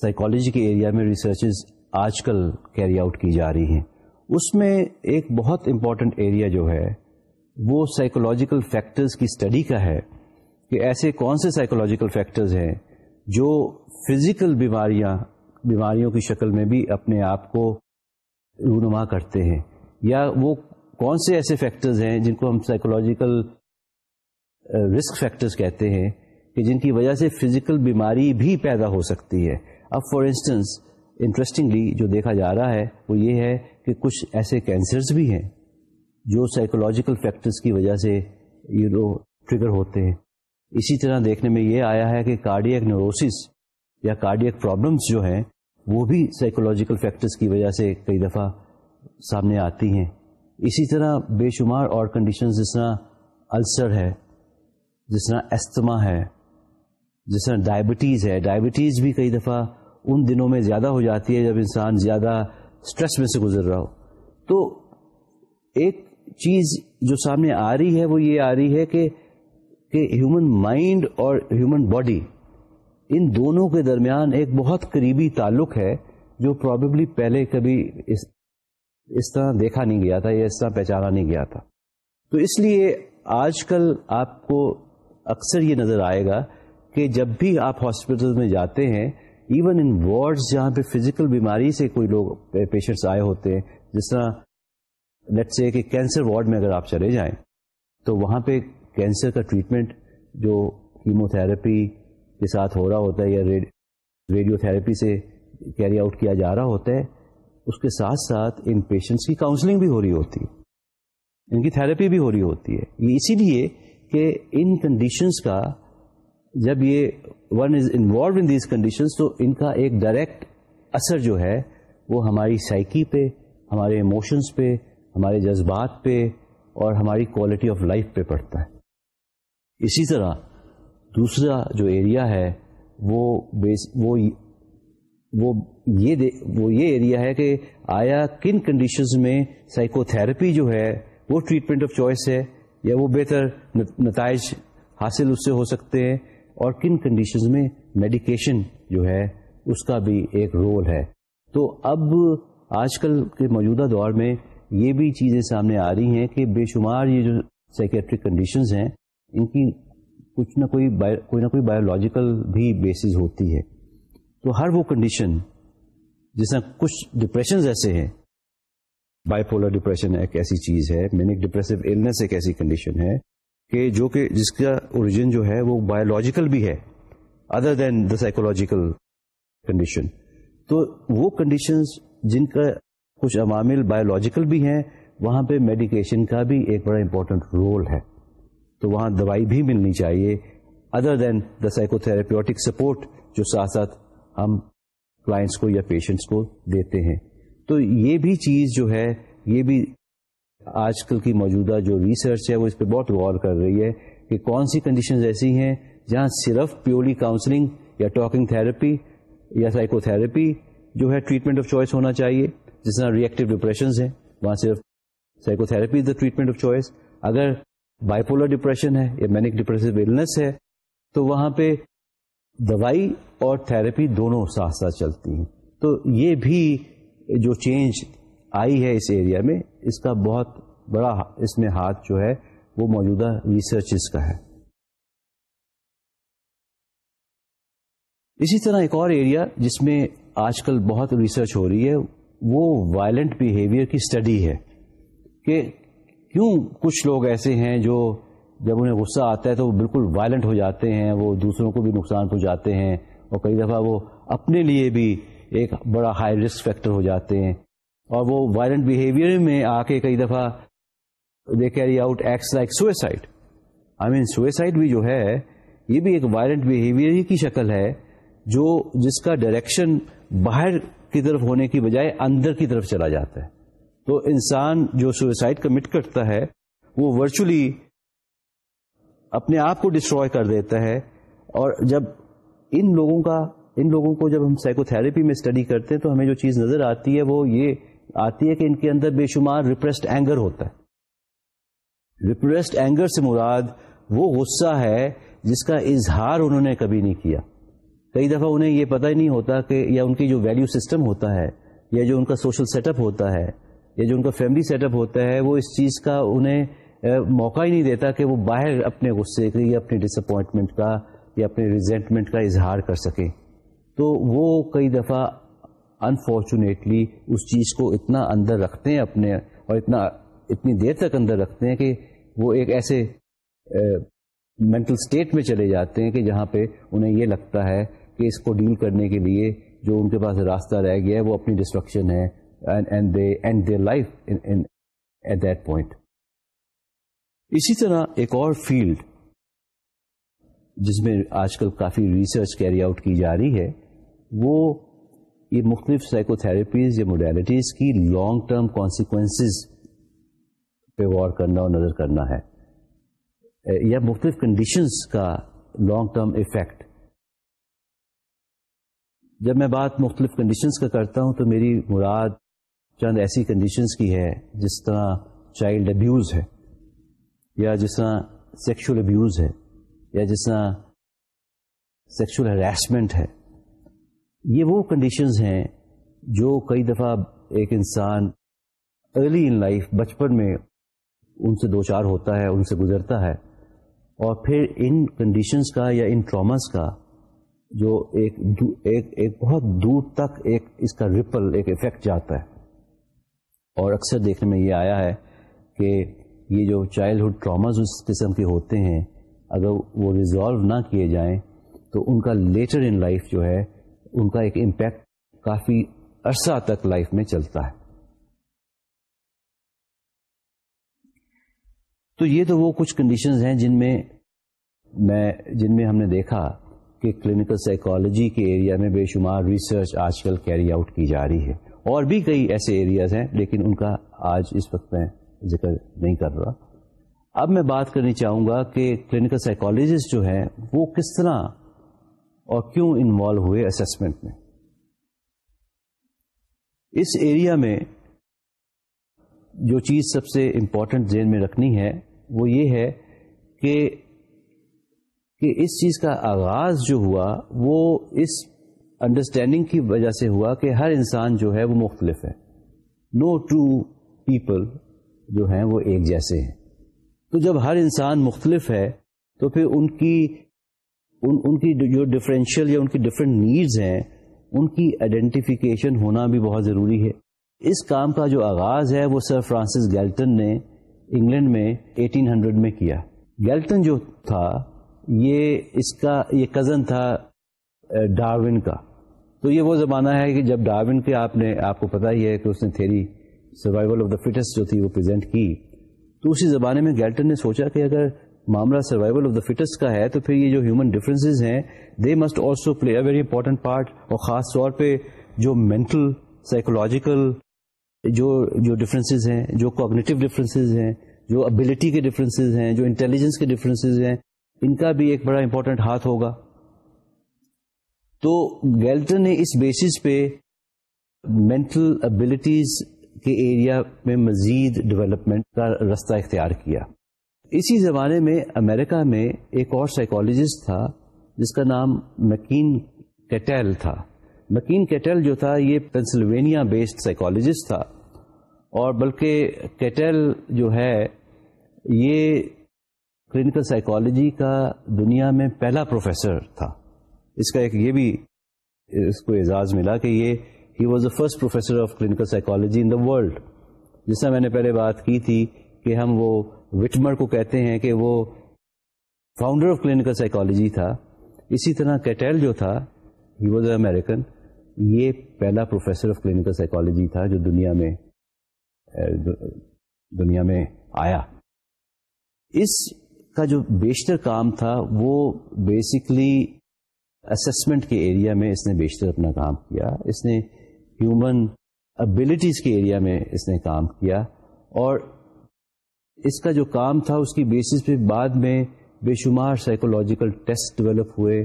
سائیکالوجی کے ایریا میں ریسرچز آج کل کیری آؤٹ کی جا رہی ہیں۔ اس میں ایک بہت امپورٹنٹ ایریا جو ہے، وہ سائیکولوجیکل فیکٹرز کی اسٹڈی کا ہے کہ ایسے کون سے سائیکولوجیکل فیکٹرز ہیں جو فزیکل بیماریاں، بیماریوں کی شکل میں بھی اپنے آپ کو رونما کرتے ہیں، یا وہ کون سے ایسے فیکٹرز ہیں جن کو ہم سائیکولوجیکل رسک فیکٹرز کہتے ہیں کہ جن کی وجہ سے فزیکل بیماری بھی پیدا ہو سکتی ہے؟ اب فار انسٹنس انٹرسٹنگلی جو دیکھا جا رہا ہے وہ یہ ہے کہ کچھ ایسے کینسرز بھی ہیں جو سائیکولوجیکل فیکٹرز کی وجہ سے یہ لو ٹریگر ہوتے ہیں۔ اسی طرح دیکھنے میں یہ آیا ہے کہ کارڈیک نوروسس یا کارڈیک پرابلمس جو ہیں وہ بھی سائیکولوجیکل فیکٹرز کی وجہ سے کئی دفعہ سامنے آتی ہیں۔ اسی طرح بے شمار اور کنڈیشن جس طرح السر ہے، جس طرح استما ہے، جس طرح ڈائبٹیز ہے۔ ڈائبٹیز بھی کئی دفعہ ان دنوں میں زیادہ ہو جاتی ہے جب انسان زیادہ اسٹریس میں سے گزر رہا ہو۔ تو ایک چیز جو سامنے آ رہی ہے، وہ یہ آ رہی ہے کہ کہ ہیومن مائنڈ اور ہیومن باڈی ان دونوں کے درمیان ایک بہت قریبی تعلق ہے جو پرابیبلی پہلے کبھی اس اس طرح دیکھا نہیں گیا تھا یا اس طرح پہچانا نہیں گیا تھا۔ تو اس لیے آج کل آپ کو اکثر یہ نظر آئے گا کہ جب بھی آپ ہاسپٹل میں جاتے ہیں ایون ان وارڈ جہاں پہ فزیکل بیماری سے کوئی لوگ پیشنٹس آئے ہوتے ہیں، جس طرح لیٹ سے کہ کینسر وارڈ میں اگر آپ چلے جائیں، تو وہاں پہ کینسر کا ٹریٹمنٹ جو کیمو تھراپی کے ساتھ ہو رہا ہوتا ہے یا ریڈیو تھراپی سے کیری آؤٹ کیا جا رہا ہوتا ہے اس کے ساتھ ساتھ ان پیشنٹس کی کاؤنسلنگ بھی ہو رہی ہوتی ہے۔ ان کی تھراپی بھی ہو رہی ہوتی ہے۔ یہ اسی لیے کہ ان کنڈیشنز کا جب یہ one is involve in these conditions تو ان کا ایک ڈائریکٹ اثر جو ہے وہ ہماری سائیکی پہ، ہمارے ایموشنس پہ، ہمارے جذبات پہ اور ہماری کوالٹی آف لائف پہ پڑتا ہے۔ اسی طرح دوسرا جو ایریا ہے وہ بیس وہ وہ یہ وہ یہ ایریا ہے کہ آیا کن کنڈیشنز میں سائیکو تھراپی جو ہے وہ ٹریٹمنٹ آف چوائس ہے یا وہ بہتر نتائج حاصل اس سے ہو سکتے ہیں اور کن کنڈیشنز میں میڈیکیشن جو ہے اس کا بھی ایک رول ہے۔ تو اب آج کل کے موجودہ دور میں یہ بھی چیزیں سامنے آ رہی ہیں کہ بے شمار یہ جو سائکیٹرک کنڈیشنز ہیں، ان کی کچھ نہ کوئی کوئی نہ کوئی بایولوجیکل بھی بیسز ہوتی ہے۔ تو ہر وہ کنڈیشن جس طرح کچھ ڈپریشن ایسے ہیں بائی پولر ڈپریشن ایک ایسی چیز ہے مینک ڈپریسو ایلنس ایک ایسی کنڈیشن ہے کہ جو کہ جس کا اوریجن جو ہے وہ بایولوجیکل بھی ہے other than the psychological condition تو وہ کنڈیشنز جن کا کچھ عوامل بایولوجیکل بھی ہیں، وہاں پہ میڈیکیشن کا بھی ایک بڑا امپورٹنٹ رول ہے۔ تو وہاں دوائی بھی ملنی چاہیے other than the psychotherapeutic support جو ساتھ ساتھ ہم کلائنٹس کو یا پیشنٹس کو دیتے ہیں۔ تو یہ بھی چیز جو ہے، یہ بھی آج کل کی موجودہ جو ریسرچ ہے، وہ اس پہ بہت غور کر رہی ہے کہ کون سی کنڈیشنز ایسی ہیں جہاں صرف پیورلی کاؤنسلنگ یا ٹاکنگ تھراپی یا سائیکو تھراپی جو ہے ٹریٹمنٹ آف چوائس ہونا چاہیے۔ جس طرح ریئیکٹو ڈپریشن ہیں، وہاں صرف psychotherapy is the treatment of choice اگر بائیپولر ڈپریشن ہے یا مینک ڈپریسو ویلنس ہے، تو وہاں پہ دوائی اور تھراپی دونوں ساتھ ساتھ چلتی ہیں۔ تو یہ بھی جو چینج آئی ہے اس ایریا میں، اس کا بہت بڑا اس میں ہاتھ جو ہے، وہ موجودہ ریسرچ کا ہے۔ اسی طرح ایک اور ایریا جس میں آج کل بہت ریسرچ ہو رہی ہے، وہ وائلنٹ بیہیویئر کی اسٹڈی ہے کہ کیوں کچھ لوگ ایسے ہیں جو جب انہیں غصہ آتا ہے تو وہ بالکل وائلنٹ ہو جاتے ہیں، وہ دوسروں کو بھی نقصان پہنچاتے ہیں اور کئی دفعہ وہ اپنے لیے بھی ایک بڑا ہائی رسک فیکٹر ہو جاتے ہیں۔ اور وہ وائلنٹ بیہیویئر میں آ کے کئی دفعہ دے carry out acts like suicide I mean suicide بھی جو ہے، یہ بھی ایک وائلنٹ بیہیویئر ہی کی شکل ہے، جو جس کا ڈائریکشن باہر کی طرف ہونے کی بجائے اندر کی طرف چلا جاتا ہے۔ تو انسان جو سوئسائڈ کمٹ کرتا ہے، وہ ورچولی اپنے آپ کو ڈسٹروائے کر دیتا ہے اور جب ان لوگوں کا ان لوگوں کو جب ہم سائیکو تھراپی میں اسٹڈی کرتے ہیں تو ہمیں جو چیز نظر آتی ہے وہ یہ آتی ہے کہ ان کے اندر بے شمار ریپریسڈ اینگر ہوتا ہے۔ ریپریسڈ اینگر سے مراد وہ غصہ ہے جس کا اظہار انہوں نے کبھی نہیں کیا۔ کئی دفعہ انہیں یہ پتہ ہی نہیں ہوتا کہ یا ان کی جو ویلیو سسٹم ہوتا ہے یا جو ان کا سوشل سیٹ اپ ہوتا ہے یا جو ان کا فیملی سیٹ اپ ہوتا ہے وہ اس چیز کا انہیں موقع ہی نہیں دیتا کہ وہ باہر اپنے غصے کے یا اپنی ڈس اپوائنٹمنٹ کا یا اپنے ریزینٹمنٹ کا اظہار کر سکیں۔ تو وہ کئی دفعہ انفارچونیٹلی اس چیز کو اتنا اندر رکھتے ہیں اپنے، اور اتنا، اتنی دیر تک اندر رکھتے ہیں کہ وہ ایک ایسے مینٹل اسٹیٹ میں چلے جاتے ہیں کہ جہاں پہ انہیں یہ لگتا ہے کہ اس کو ڈیل کرنے کے لیے جو ان کے پاس راستہ رہ گیا ہے، وہ اپنی ڈسٹرکشن ہے and their life at that point اسی طرح ایک اور فیلڈ جس میں آج کل کافی ریسرچ کیری آؤٹ کی جا رہی ہے، وہ یہ مختلف سائیکو تھراپیز یا موڈیلٹیز کی لانگ ٹرم کانسیکوینسز پہ غور کرنا اور نظر کرنا ہے۔ یا مختلف کنڈیشنز کا لانگ ٹرم افیکٹ جب میں بات مختلف کنڈیشنز کا کرتا ہوں تو میری مراد چند ایسی کنڈیشنز کی ہے جس طرح چائلڈ ابیوز ہے۔ یا جس طرح سیکشل ابیوز ہے یا جس طرح سیکشل ہراسمنٹ ہے یہ وہ کنڈیشنز ہیں جو کئی دفعہ ایک انسان ارلی ان لائف بچپن میں ان سے دو چار ہوتا ہے ان سے گزرتا ہے اور پھر ان کنڈیشنز کا یا ان ٹراماز کا جو ایک ایک, ایک بہت دور تک ایک اس کا ریپل ایک افیکٹ جاتا ہے۔ اور اکثر دیکھنے میں یہ آیا ہے کہ یہ جو چائلڈہڈ ٹراماز اس قسم کے ہوتے ہیں، اگر وہ ریزالو نہ کیے جائیں، تو ان کا لیٹر ان لائف جو ہے، ان کا ایک امپیکٹ کافی عرصہ تک لائف میں چلتا ہے۔ تو یہ تو وہ کچھ کنڈیشنز ہیں جن میں میں، جن میں ہم نے دیکھا کہ کلینکل سائیکالوجی کے ایریا میں بے شمار ریسرچ آج کل کیری آؤٹ کی جا رہی ہے۔ اور بھی کئی ایسے ایریاز ہیں، لیکن ان کا آج اس وقت میں ذکر نہیں کر رہا۔ اب میں بات کرنی چاہوں گا کہ کلینکل سائیکالوجسٹ جو ہیں، وہ کس طرح اور کیوں انوالو ہوئے اسسمنٹ میں؟ اس ایریا میں جو چیز سب سے امپورٹنٹ ذہن میں رکھنی ہے، وہ یہ ہے کہ کہ اس چیز کا آغاز جو ہوا، وہ اس انڈرسٹینڈنگ کی وجہ سے ہوا کہ ہر انسان جو ہے، وہ مختلف ہے۔ نو ٹو پیپل جو ہیں وہ ایک جیسے ہیں۔ تو جب ہر انسان مختلف ہے، تو پھر ان کی، ان ان کی جو ڈفرینشیل یا ان کی ڈفرینٹ نیڈز ہیں، ان کی آئیڈینٹیفیکیشن ہونا بھی بہت ضروری ہے۔ اس کام کا جو آغاز ہے، وہ سر فرانسس گیلٹن نے انگلینڈ میں 1800 میں کیا۔ گیلٹن جو تھا، یہ اس کا، یہ کزن تھا ڈاروین کا۔ تو یہ وہ زمانہ ہے کہ جب ڈاروین کے آپ نے، آپ کو پتا ہی ہے کہ اس نے theory survival of the fittest جو تھی وہ پریزنٹ کی۔ تو اسی زمانے میں گیلٹن نے سوچا کہ اگر معاملہ سروائول آف دا فٹسٹ کا ہے تو پھر یہ جو ہیومن ڈفرینسز ہیں they must also play a very important part اور خاص طور پہ جو مینٹل سائیکولوجیکل جو جو ڈفرینسز ہیں، جو کوگنیٹو ڈفرینسز ہیں، جو ابلٹی کے ڈفرینسز ہیں، جو انٹیلیجنس کے ڈفرینسز ہیں، ان کا بھی ایک بڑا امپورٹنٹ ہاتھ ہوگا۔ تو گیلٹن نے اس بیسس پہ مینٹل ابلٹیز کے ایریا میں مزید ڈیولپمنٹ کا رستہ اختیار کیا۔ اسی زمانے میں امریکہ میں ایک اور سائیکولوجسٹ تھا، جس کا نام مکین کیٹیل تھا۔ مکین کیٹل جو تھا، یہ پینسلوینیا بیسڈ سائیکولوجسٹ تھا۔ اور بلکہ کیٹل جو ہے، یہ کلینکل سائیکالوجی کا دنیا میں پہلا پروفیسر تھا۔ اس کا ایک یہ بھی اس کو اعزاز ملا کہ یہ he was the first professor of clinical psychology in the world جس سے میں نے پہلے بات کی تھی کہ ہم وہ وٹمر کو کہتے ہیں کہ وہ فاؤنڈر آف کلینکل سائیکالوجی تھا، اسی طرح کیٹیل جو تھا ہی واز اے امیریکن یہ پہلا پروفیسر آف کلینکل سائیکالوجی تھا جو دنیا میں دنیا میں آیا۔ اس کا جو بیشتر کام تھا، وہ بیسکلی اسسمنٹ کے ایریا میں اس نے بیشتر اپنا کام کیا۔ اس نے ہیومن ابلٹیز کے ایریا میں اس نے کام کیا اور اس کا جو کام تھا، اس کی بیسس پہ بعد میں بے شمار سائیکولوجیکل ٹیسٹ ڈیولپ ہوئے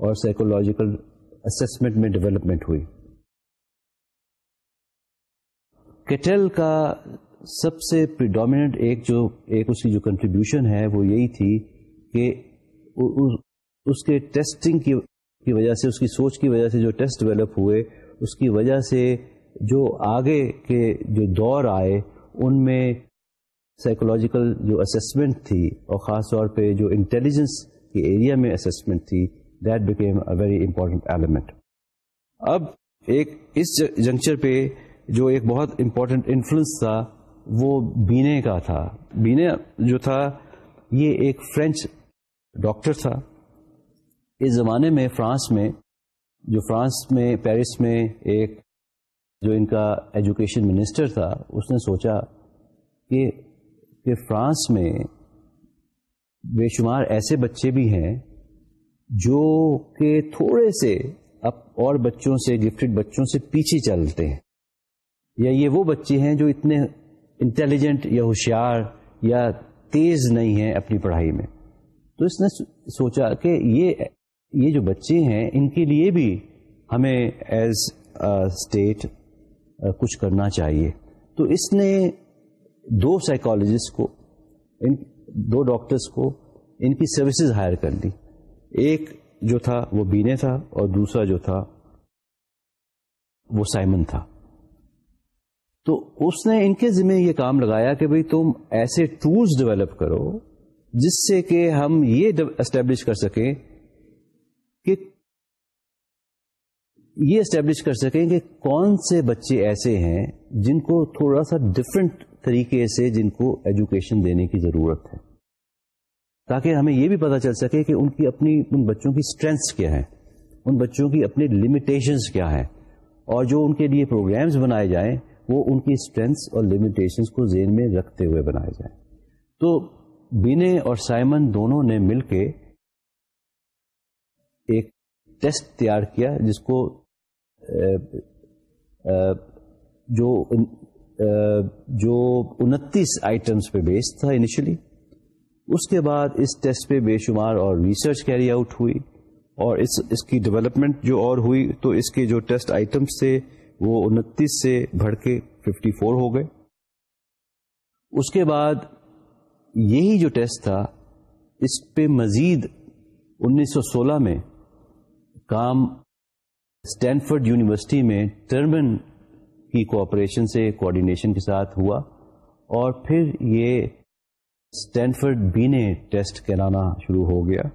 اور سائیکولوجیکل اسسمنٹ میں ڈیولپمنٹ ہوئی۔ کیٹل کا سب سے پریڈومیننٹ ایک جو، ایک اس کی جو کنٹریبیوشن ہے، وہ یہی تھی کہ اس کے ٹیسٹنگ کی وجہ سے، اس کی سوچ کی وجہ سے جو ٹیسٹ ڈیولپ ہوئے اس کی وجہ سے جو آگے کے جو دور آئے، ان میں سائیکولوجیکل جو اسسمنٹ تھی اور خاص طور پہ جو انٹیلیجنس کے ایریا میں اسسمنٹ تھی that became a very important element اب ایک اس جنکچر پہ جو ایک بہت امپورٹنٹ انفلوئنس تھا، وہ بینے کا تھا۔ بینے جو تھا، یہ ایک فرینچ ڈاکٹر تھا۔ اس زمانے میں فرانس میں جو فرانس میں، پیرس میں ایک جو ان کا ایجوکیشن منسٹر تھا، اس نے سوچا کہ کہ فرانس میں بے شمار ایسے بچے بھی ہیں جو کہ تھوڑے سے اب اور بچوں سے گفٹڈ بچوں سے پیچھے چلتے ہیں۔ یا یہ وہ بچے ہیں جو اتنے انٹیلیجنٹ یا ہوشیار یا تیز نہیں ہیں اپنی پڑھائی میں۔ تو اس نے سوچا کہ یہ یہ جو بچے ہیں، ان کے لیے بھی ہمیں ایز اسٹیٹ uh, کچھ کرنا چاہیے۔ تو اس نے دو سائیکالوجسٹ کو، ان دو ڈاکٹرس کو ان کی سروسز ہائر کر دی۔ ایک جو تھا وہ بینے تھا اور دوسرا جو تھا وہ سائمن تھا۔ تو اس نے ان کے ذمہ یہ کام لگایا کہ بھئی تم ایسے ٹولز ڈیولپ کرو جس سے کہ ہم یہ اسٹیبلش کر سکیں کہ یہ اسٹیبلش کر سکیں کہ کون سے بچے ایسے ہیں جن کو تھوڑا سا ڈفرینٹ طریقے سے جن کو ایجوکیشن دینے کی ضرورت ہے۔ تاکہ ہمیں یہ بھی پتا چل سکے کہ ان کی اپنی، ان بچوں کی اسٹرینگس کیا ہے ان بچوں کی اپنی لمیٹیشنس کیا ہے اور جو ان کے لیے پروگرامز بنائے جائیں، وہ ان کی اسٹرینگس اور لمیٹیشنس کو ذہن میں رکھتے ہوئے بنائے جائیں۔ تو بینے اور سائمن دونوں نے مل کے ایک ٹیسٹ تیار کیا جس کو جو جو انتیس آئٹمس پہ بیس تھا انیشلی اس کے بعد اس ٹیسٹ پہ بے شمار اور ریسرچ کیری آؤٹ ہوئی اور اس اس کی ڈیولپمنٹ جو اور ہوئی تو اس کے جو ٹیسٹ آئٹمس تھے وہ انتیس سے بڑھ کے ففٹی فور ہو گئے۔ اس کے بعد یہی جو ٹیسٹ تھا، اس پہ مزید انیس سو سولہ میں کام اسٹینفرڈ یونیورسٹی میں ٹرمن کی کوآپریشن سے کوآڈینیشن کے ساتھ ہوا اور پھر یہ اسٹینفرڈ بینے ٹیسٹ کہلانا شروع ہو گیا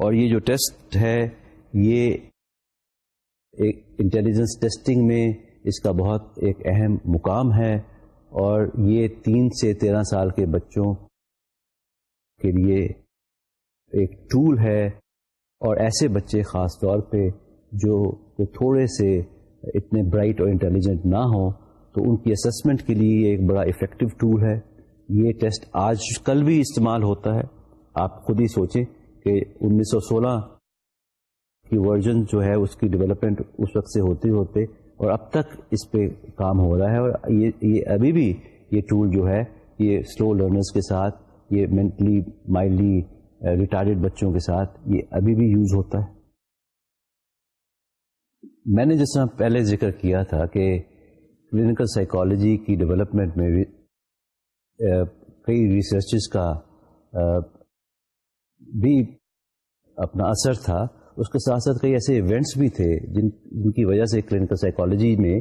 اور یہ جو ٹیسٹ ہے یہ ایک انٹیلیجنس ٹیسٹنگ میں اس کا بہت ایک اہم مقام ہے اور یہ تین سے تیرہ سال کے بچوں کے لیے ایک ٹول ہے اور ایسے بچے خاص طور پہ جو تھوڑے سے اتنے برائٹ اور انٹیلیجنٹ نہ ہوں، تو ان کی اسسمنٹ کے لیے یہ ایک بڑا افیکٹو ٹول ہے۔ یہ ٹیسٹ آج کل بھی استعمال ہوتا ہے۔ آپ خود ہی سوچیں کہ انیس سو سولہ کی ورژن جو ہے، اس کی ڈیولپمنٹ اس وقت سے ہوتے ہوتے اور اب تک اس پہ کام ہو رہا ہے۔ اور یہ یہ ابھی بھی یہ ٹول جو ہے، یہ سلو لرنرز کے ساتھ، یہ مینٹلی مائلڈلی ریٹائرڈ بچوں کے ساتھ یہ ابھی بھی یوز ہوتا ہے؟ میں نے جس طرح پہلے ذکر کیا تھا کہ کلینکل سائیکالوجی کی ڈیولپمنٹ میں کئی ریسرچز کا بھی اپنا اثر تھا۔ اس کے ساتھ ساتھ کئی ایسے ایونٹس بھی تھے جن جن کی وجہ سے کلینکل سائیکالوجی میں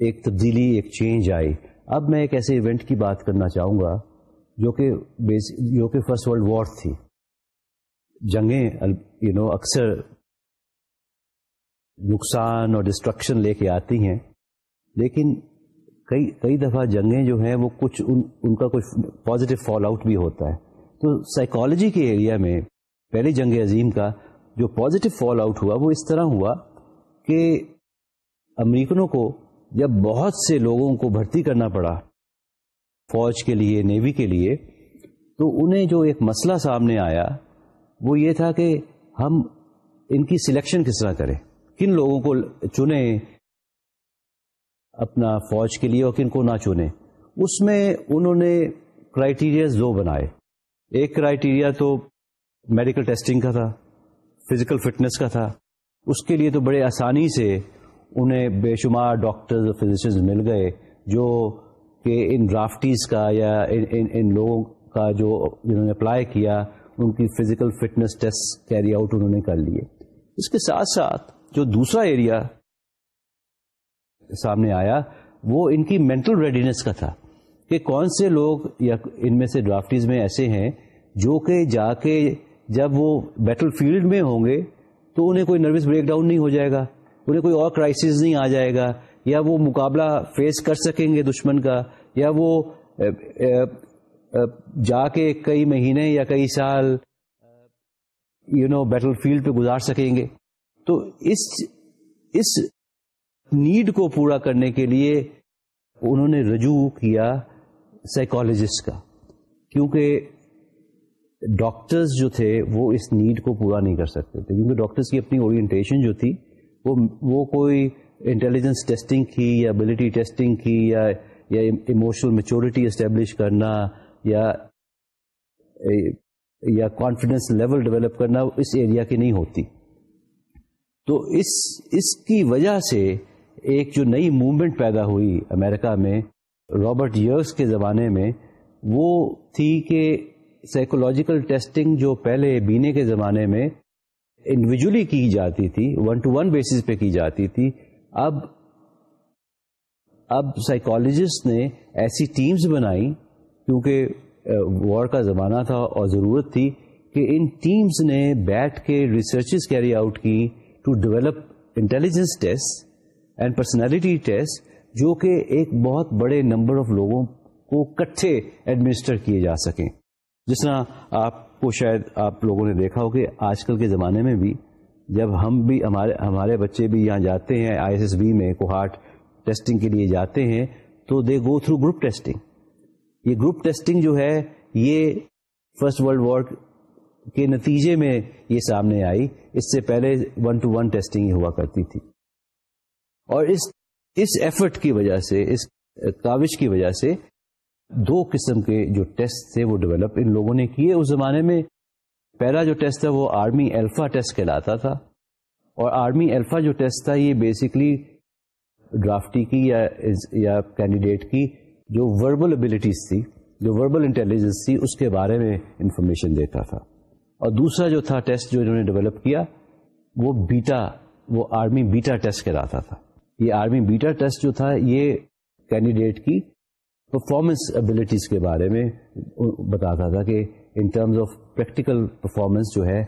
ایک تبدیلی، ایک چینج آئی۔ اب میں ایک ایسے ایونٹ کی بات کرنا چاہوں گا جو کہ جو کہ فرسٹ ورلڈ وار تھی۔ جنگیں یو نو اکثر نقصان اور ڈسٹرکشن لے کے آتی ہیں۔ لیکن کئی کئی دفعہ جنگیں جو ہیں، وہ کچھ ان ان کا کچھ پازیٹیو فال آؤٹ بھی ہوتا ہے۔ تو سائیکالوجی کے ایریا میں پہلی جنگ عظیم کا جو پازیٹیو فال آؤٹ ہوا، وہ اس طرح ہوا کہ امریکنوں کو جب بہت سے لوگوں کو بھرتی کرنا پڑا فوج کے لیے، نیوی کے لیے، تو انہیں جو ایک مسئلہ سامنے آیا، وہ یہ تھا کہ ہم ان کی سلیکشن کس طرح کریں؟ کن لوگوں کو چنیں اپنا فوج کے لیے اور کن کو نہ چنے اس میں انہوں نے کرائٹیریاز دو بنائے۔ ایک کرائٹیریا تو میڈیکل ٹیسٹنگ کا تھا فزیکل فٹنس کا تھا۔ اس کے لیے تو بڑے آسانی سے انہیں بے شمار ڈاکٹرز اور فزیشنز مل گئے، جو کہ ان ڈرافٹیز کا یا ان ان, ان لوگوں کا جو جنہوں نے اپلائی کیا ان کی physical fitness test carry out انہوں نے کر لیے۔ اس کے ساتھ ساتھ جو دوسرا ایریا سامنے آیا وہ ان کی مینٹل ریڈینس کا تھا کہ کون سے لوگ یا ان میں سے ڈرافٹیز میں ایسے ہیں جو کہ جا کے جب وہ بیٹل فیلڈ میں ہوں گے تو انہیں کوئی نروس بریک ڈاؤن نہیں ہو جائے گا انہیں کوئی اور کرائسس نہیں آ جائے گا۔ یا وہ مقابلہ فیس کر سکیں گے دشمن کا، یا وہ جا کے کئی مہینے یا کئی سال یو نو بیٹل فیلڈ پہ گزار سکیں گے۔ تو اس اس نیڈ کو پورا کرنے کے لیے انہوں نے رجوع کیا سائیکالوجسٹ کا۔ کیونکہ ڈاکٹرز جو تھے وہ اس نیڈ کو پورا نہیں کر سکتے تھے، کیونکہ ڈاکٹرز کی اپنی اورینٹیشن جو تھی، وہ وہ کوئی انٹیلیجنس ٹیسٹنگ کی یا ابلٹی ٹیسٹنگ کی یا یا ایموشنل میچورٹی اسٹیبلش کرنا یا یا کانفیڈینس لیول ڈیولپ کرنا اس ایریا کی نہیں ہوتی۔ تو اس اس کی وجہ سے ایک جو نئی موومنٹ پیدا ہوئی امریکہ میں رابرٹ یئرس کے زمانے میں، وہ تھی کہ سائیکولوجیکل ٹیسٹنگ جو پہلے بینے کے زمانے میں انڈیویجلی کی جاتی تھی ون ٹو ون بیسس پہ کی جاتی تھی۔ اب اب سائیکالوجسٹ نے ایسی ٹیمز بنائی، کیونکہ وار کا زمانہ تھا اور ضرورت تھی کہ ان ٹیمز نے بیٹھ کے ریسرچز کیری آؤٹ کی to develop intelligence test and personality test جو کہ ایک بہت بڑے نمبر آف لوگوں کو کٹھے ایڈمنسٹر کیے جا سکیں۔ جس طرح آپ کو شاید آپ لوگوں نے دیکھا ہو کہ آج کل کے زمانے میں بھی جب ہم بھی ہمارے ہمارے بچے بھی یہاں جاتے ہیں آئی ایس ایس بی میں کوہارٹ ٹیسٹنگ کے لیے جاتے ہیں، تو they go through group testing یہ گروپ ٹیسٹنگ جو ہے، یہ فرسٹ ورلڈ وار کے نتیجے میں یہ سامنے آئی۔ اس سے پہلے ون ٹو ون ٹیسٹنگ ہوا کرتی تھی۔ اور اس اس ایفرٹ کی وجہ سے، اس کاوش کی وجہ سے دو قسم کے جو ٹیسٹ تھے وہ ڈیولپ ان لوگوں نے کیے۔ اس زمانے میں پہلا جو ٹیسٹ تھا وہ آرمی ایلفا ٹیسٹ کہلاتا تھا اور آرمی ایلفا جو ٹیسٹ تھا یہ بیسکلی ڈرافٹی کی یا یا کینڈیڈیٹ کی جو وربل ابلیٹیز تھی، جو وربل انٹیلیجنس تھی، اس کے بارے میں انفارمیشن دیتا تھا۔ اور دوسرا جو تھا ٹیسٹ جو انہوں نے ڈیولپ کیا، وہ بیٹا وہ آرمی بیٹا ٹیسٹ کراتا تھا۔ یہ آرمی بیٹا ٹیسٹ جو تھا، یہ کینڈیڈیٹ کی پرفارمنس ابلیٹیز کے بارے میں بتاتا تھا کہ in terms of practical performance جو ہے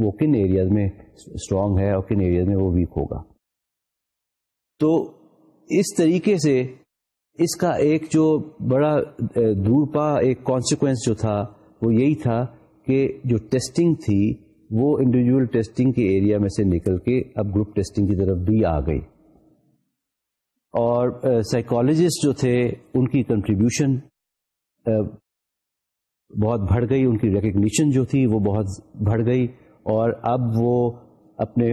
وہ کن ایریاز میں اسٹرانگ ہے اور کن ایریاز میں وہ ویک ہوگا؟ تو اس طریقے سے اس کا ایک جو بڑا دور پا ایک کانسیکوینس جو تھا، وہ یہی تھا کہ جو ٹیسٹنگ تھی، وہ انڈیویجل ٹیسٹنگ کے ایریا میں سے نکل کے اب گروپ ٹیسٹنگ کی طرف بھی آ گئی۔ اور سائیکالوجسٹ جو تھے، ان کی کنٹریبیوشن بہت بڑھ گئی، ان کی ریکگنیشن جو تھی وہ بہت بڑھ گئی اور اب وہ اپنے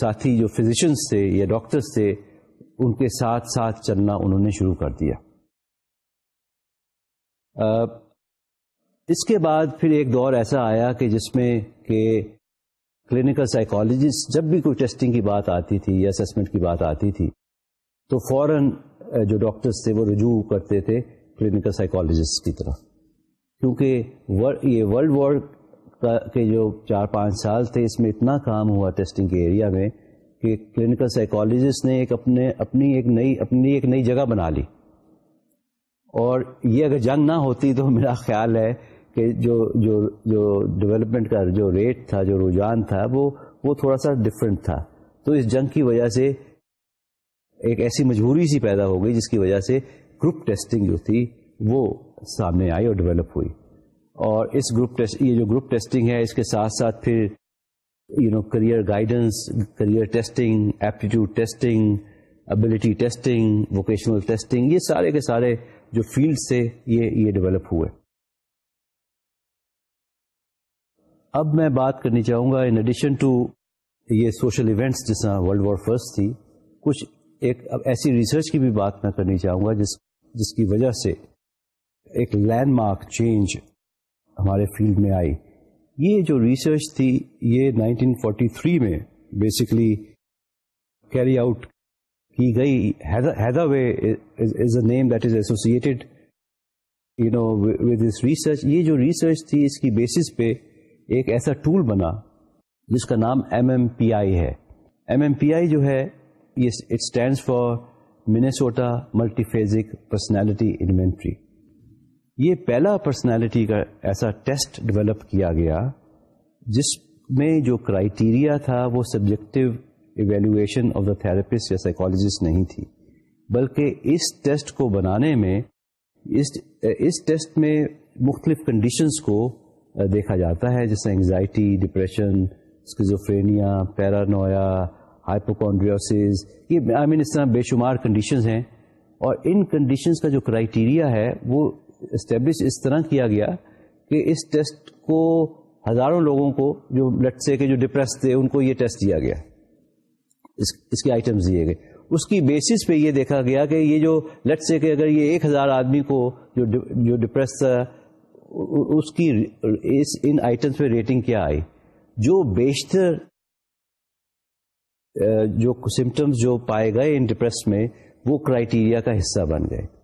ساتھی جو فزیشنس تھے یا ڈاکٹرس تھے، ان کے ساتھ ساتھ چلنا انہوں نے شروع کر دیا۔ اس کے بعد پھر ایک دور ایسا آیا کہ جس میں کہ کلینکل سائیکالوجسٹ جب بھی کوئی ٹیسٹنگ کی بات آتی تھی یا اسسمنٹ کی بات آتی تھی، تو فوراً جو ڈاکٹرس تھے وہ رجوع کرتے تھے کلینکل سائیکالوجسٹ کی طرف۔ کیونکہ یہ ورلڈ وار کے جو چار پانچ سال تھے، اس میں اتنا کام ہوا ٹیسٹنگ کے ایریا میں کہ کلینکل سائیکالوجسٹ نے ایک اپنے اپنی ایک نئی اپنی ایک نئی جگہ بنا لی۔ اور یہ اگر جنگ نہ ہوتی تو میرا خیال ہے کہ جو جو جو ڈیولپمنٹ کا جو ریٹ تھا، جو رجحان تھا، وہ وہ تھوڑا سا ڈفرینٹ تھا۔ تو اس جنگ کی وجہ سے ایک ایسی مجبوری سی پیدا ہو گئی جس کی وجہ سے گروپ ٹیسٹنگ جو تھی وہ سامنے آئی اور ڈیولپ ہوئی۔ اور اس گروپ ٹیسٹ یہ جو گروپ ٹیسٹنگ ہے، اس کے ساتھ ساتھ پھر you know career guidance career testing aptitude testing ability testing vocational testing یہ سارے کے سارے جو فیلڈ سے یہ یہ ڈیولپ ہوئے۔ اب میں بات کرنی چاہوں گا ان ایڈیشن ٹو یہ سوشل ایونٹس جس طرح ورلڈ وار فرسٹ تھی، کچھ ایک ایسی ریسرچ کی بھی بات میں کرنی چاہوں گا، جس جس کی وجہ سے ایک لینڈ مارک چینج ہمارے فیلڈ میں آئی۔ یہ جو ریسرچ تھی، یہ 1943 میں بیسکلی کیری آؤٹ کی گئی۔ Hathaway is a name that is associated you know with this research یہ جو ریسرچ تھی، اس کی بیسس پہ ایک ایسا ٹول بنا جس کا نام ایم ایم پی آئی ہے۔ ایم ایم پی آئی جو ہے، یہ it stand for Minnesota multiphasic personality inventory یہ پہلا پرسنالٹی کا ایسا ٹیسٹ ڈیولپ کیا گیا جس میں جو کرائیٹیریا تھا وہ subjective evaluation of the therapist یا سائیکالوجسٹ نہیں تھی، بلکہ اس ٹیسٹ کو بنانے میں، اس اس ٹیسٹ میں مختلف کنڈیشنز کو دیکھا جاتا ہے، جیسے anxiety depression schizophrenia paranoia hypochondriasis یہ آئی مین اس طرح بے شمار کنڈیشنز ہیں اور ان کنڈیشنز کا جو کرائیٹیریا ہے وہ اسٹیبلش اس طرح کیا گیا کہ اس ٹیسٹ کو ہزاروں لوگوں کو جو لٹ سے کہ جو ڈپریس تھے ان کو یہ ٹیسٹ دیا گیا۔ اس اس کے آئٹمس دیے گئے۔ اس کی بیسس پہ یہ دیکھا گیا کہ یہ جو لٹ سے کہ اگر یہ ایک ہزار آدمی کو جو جو ڈپریس تھا، اس کی اس، ان آئٹمس پہ ریٹنگ کیا آئی۔ جو بیشتر، جو سمٹمس جو پائے گئے ان ڈپریس میں، وہ کرائٹیریا کا حصہ بن گئے۔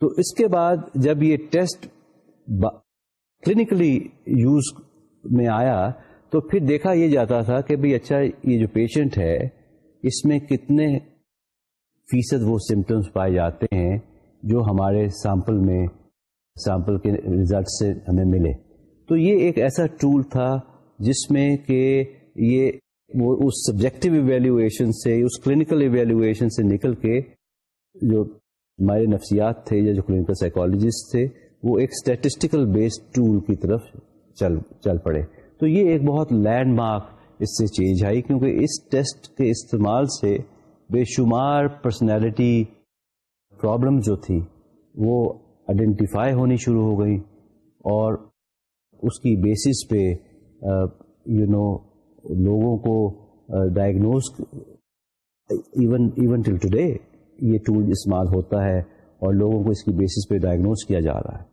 تو اس کے بعد جب یہ ٹیسٹ کلینکلی یوز میں آیا، تو پھر دیکھا یہ جاتا تھا کہ بھائی اچھا یہ جو پیشنٹ ہے، اس میں کتنے فیصد وہ سمٹمس پائے جاتے ہیں جو ہمارے سیمپل میں سیمپل کے ریزلٹ سے ہمیں ملے۔ تو یہ ایک ایسا ٹول تھا جس میں کہ یہ وہ اس سبجیکٹو ایویلویشن سے، اس کلینکل ایویلویشن سے نکل کے جو ہمارے نفسیات تھے یا جو کلینکل سائیکالوجسٹ تھے، وہ ایک اسٹیٹسٹیکل بیسڈ ٹول کی طرف چل چل پڑے۔ تو یہ ایک بہت لینڈ مارک اس سے چینج آئی، کیونکہ اس ٹیسٹ کے استعمال سے بے شمار پرسنالٹی پرابلم جو تھی، وہ آئیڈینٹیفائی ہونی شروع ہو گئی۔ اور اس کی بیسس پہ یو نو لوگوں کو diagnose even even till today یہ ٹول استعمال ہوتا ہے اور لوگوں کو اس کی بیسس پہ ڈائگنوز کیا جا رہا ہے۔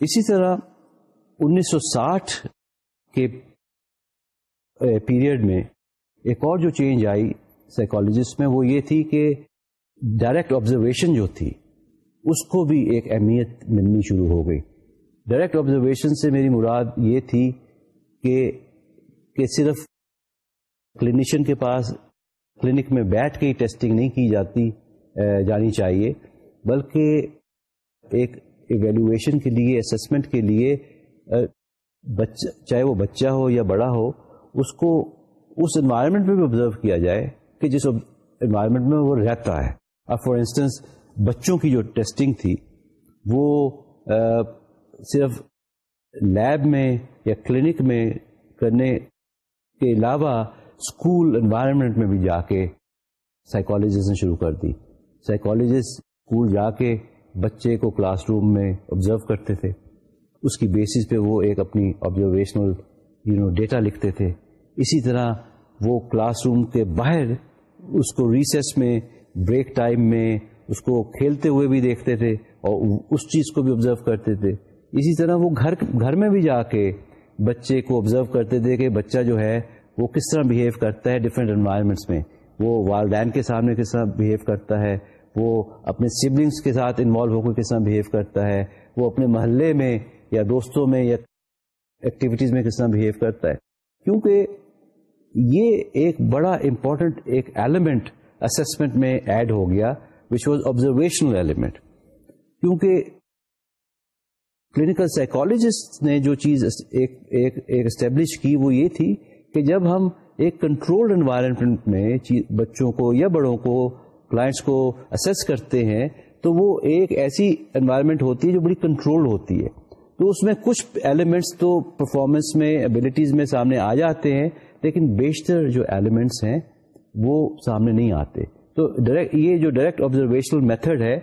اسی طرح انیس سو ساٹھ کے پیریڈ میں ایک اور جو چینج آئی سائیکالوجسٹ میں وہ یہ تھی کہ ڈائریکٹ آبزرویشن جو تھی اس کو بھی ایک اہمیت ملنی شروع ہو گئی۔ ڈائریکٹ آبزرویشن سے میری مراد یہ تھی کہ کہ صرف کلینیشین کے پاس کلینک میں بیٹھ کے ہی ٹیسٹنگ نہیں کی جاتی جانی چاہیے، بلکہ ایک ایویلویشن کے لیے اسسمنٹ کے لیے بچہ چاہے وہ بچہ ہو یا بڑا ہو، اس کو اس انوائرمنٹ میں بھی آبزرو کیا جائے کہ جس انوائرمنٹ میں وہ رہتا ہے۔ اب فار انسٹنس بچوں کی جو ٹیسٹنگ تھی، وہ صرف لیب میں یا کلینک میں کرنے کے علاوہ اسکول انوائرمنٹ میں بھی جا کے سائیکالوجسٹ نے شروع کر دی۔ سائیکالوجسٹ اسکول جا کے بچے کو کلاس روم میں آبزرو کرتے تھے۔ اس کی بیسس پہ وہ ایک اپنی آبزرویشنل یو نو ڈیٹا لکھتے تھے۔ اسی طرح وہ کلاس روم کے باہر اس کو ریسرچ میں بریک ٹائم میں اس کو کھیلتے ہوئے بھی دیکھتے تھے اور اس چیز کو بھی آبزرو کرتے تھے۔ اسی طرح وہ گھر گھر میں بھی جا کے بچے کو آبزرو کرتے تھے کہ بچہ جو ہے وہ کس طرح بہیو کرتا ہے ڈفرینٹ انوائرمنٹس میں؟ وہ والدین کے سامنے کس طرح بہیو کرتا ہے؟ وہ اپنے سبلنگس کے ساتھ انوالو ہو کر کس طرح بہیو کرتا ہے؟ وہ اپنے محلے میں یا دوستوں میں یا ایکٹیویٹیز میں کس طرح بہیو کرتا ہے؟ کیونکہ یہ ایک بڑا امپورٹنٹ ایک ایلیمنٹ اسسمنٹ میں ایڈ ہو گیا وچ واز آبزرویشنل ایلیمنٹ کیونکہ کلینکل سائیکولوجسٹ نے جو چیز ایک اسٹیبلش کی وہ یہ تھی کہ جب ہم ایک کنٹرول انوائرمنٹ میں بچوں کو یا بڑوں کو، کلائنٹس کو اسیس کرتے ہیں، تو وہ ایک ایسی انوائرمنٹ ہوتی ہے جو بڑی کنٹرول ہوتی ہے۔ تو اس میں کچھ ایلیمنٹس تو پرفارمنس میں ابلیٹیز میں سامنے آ جاتے ہیں، لیکن بیشتر جو ایلیمنٹس ہیں، وہ سامنے نہیں آتے۔ تو ڈائریکٹ یہ جو ڈائریکٹ آبزرویشنل میتھڈ ہے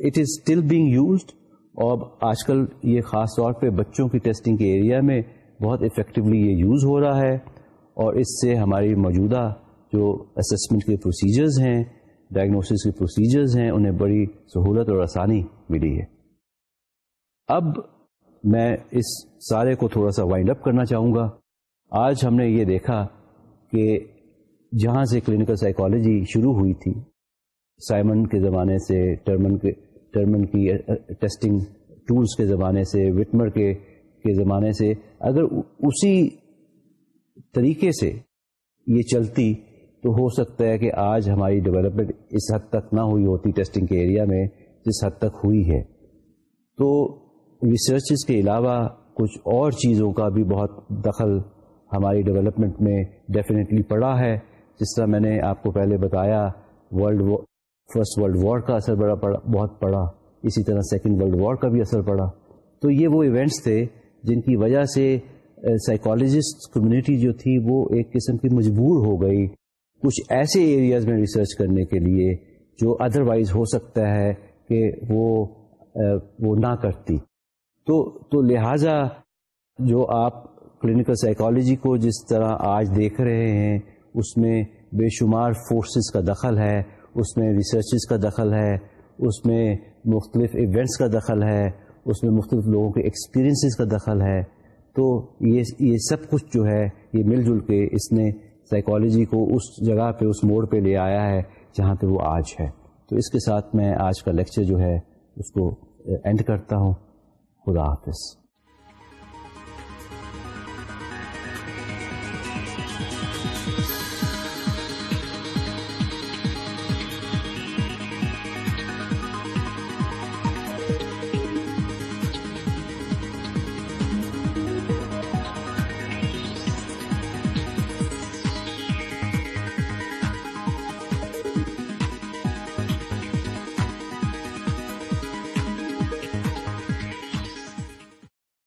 it is still being used اور آج کل یہ خاص طور پہ بچوں کی ٹیسٹنگ کے ایریا میں بہت افیکٹولی یہ یوز ہو رہا ہے۔ اور اس سے ہماری موجودہ جو اسسمنٹ کے پروسیجرز ہیں ڈائگنوسس کے پروسیجرز ہیں، انہیں بڑی سہولت اور آسانی ملی ہے۔ اب میں اس سارے کو تھوڑا سا وائنڈ اپ کرنا چاہوں گا۔ آج ہم نے یہ دیکھا کہ جہاں سے کلینکل سائیکالوجی شروع ہوئی تھی سائمن کے زمانے سے ٹرمن کے ٹرمن کی ٹیسٹنگ ٹولز کے زمانے سے وٹمر کے کے زمانے سے، اگر اسی طریقے سے یہ چلتی تو ہو سکتا ہے کہ آج ہماری ڈیولپمنٹ اس حد تک نہ ہوئی ہوتی ٹیسٹنگ کے ایریا میں جس حد تک ہوئی ہے۔ تو ریسرچز کے علاوہ کچھ اور چیزوں کا بھی بہت دخل ہماری ڈیولپمنٹ میں ڈیفینیٹلی پڑا ہے۔ جس طرح میں نے آپ کو پہلے بتایا ورلڈ فرسٹ ورلڈ وار کا اثر بڑا پڑا بہت پڑا۔ اسی طرح سیکنڈ ورلڈ وار کا بھی اثر پڑا۔ تو یہ وہ ایونٹس تھے جن کی وجہ سے سائیکالوجسٹ کمیونٹی جو تھی وہ ایک قسم کی مجبور ہو گئی کچھ ایسے ایریاز میں ریسرچ کرنے کے لیے جو ادروائز ہو سکتا ہے کہ وہ وہ نہ کرتی۔ تو تو لہذا جو آپ کلینکل سائیکالوجی کو جس طرح آج دیکھ رہے ہیں، اس میں بے شمار فورسز کا دخل ہے، اس میں ریسرچز کا دخل ہے، اس میں مختلف ایونٹس کا دخل ہے، اس میں مختلف لوگوں کے ایکسپیرئنسز کا دخل ہے۔ تو یہ یہ سب کچھ جو ہے، یہ مل جل کے اس نے سائیکالوجی کو اس جگہ پہ، اس موڑ پہ لے آیا ہے جہاں پہ وہ آج ہے۔ تو اس کے ساتھ میں آج کا لیکچر جو ہے، اس کو اینڈ کرتا ہوں۔ خدا حافظ۔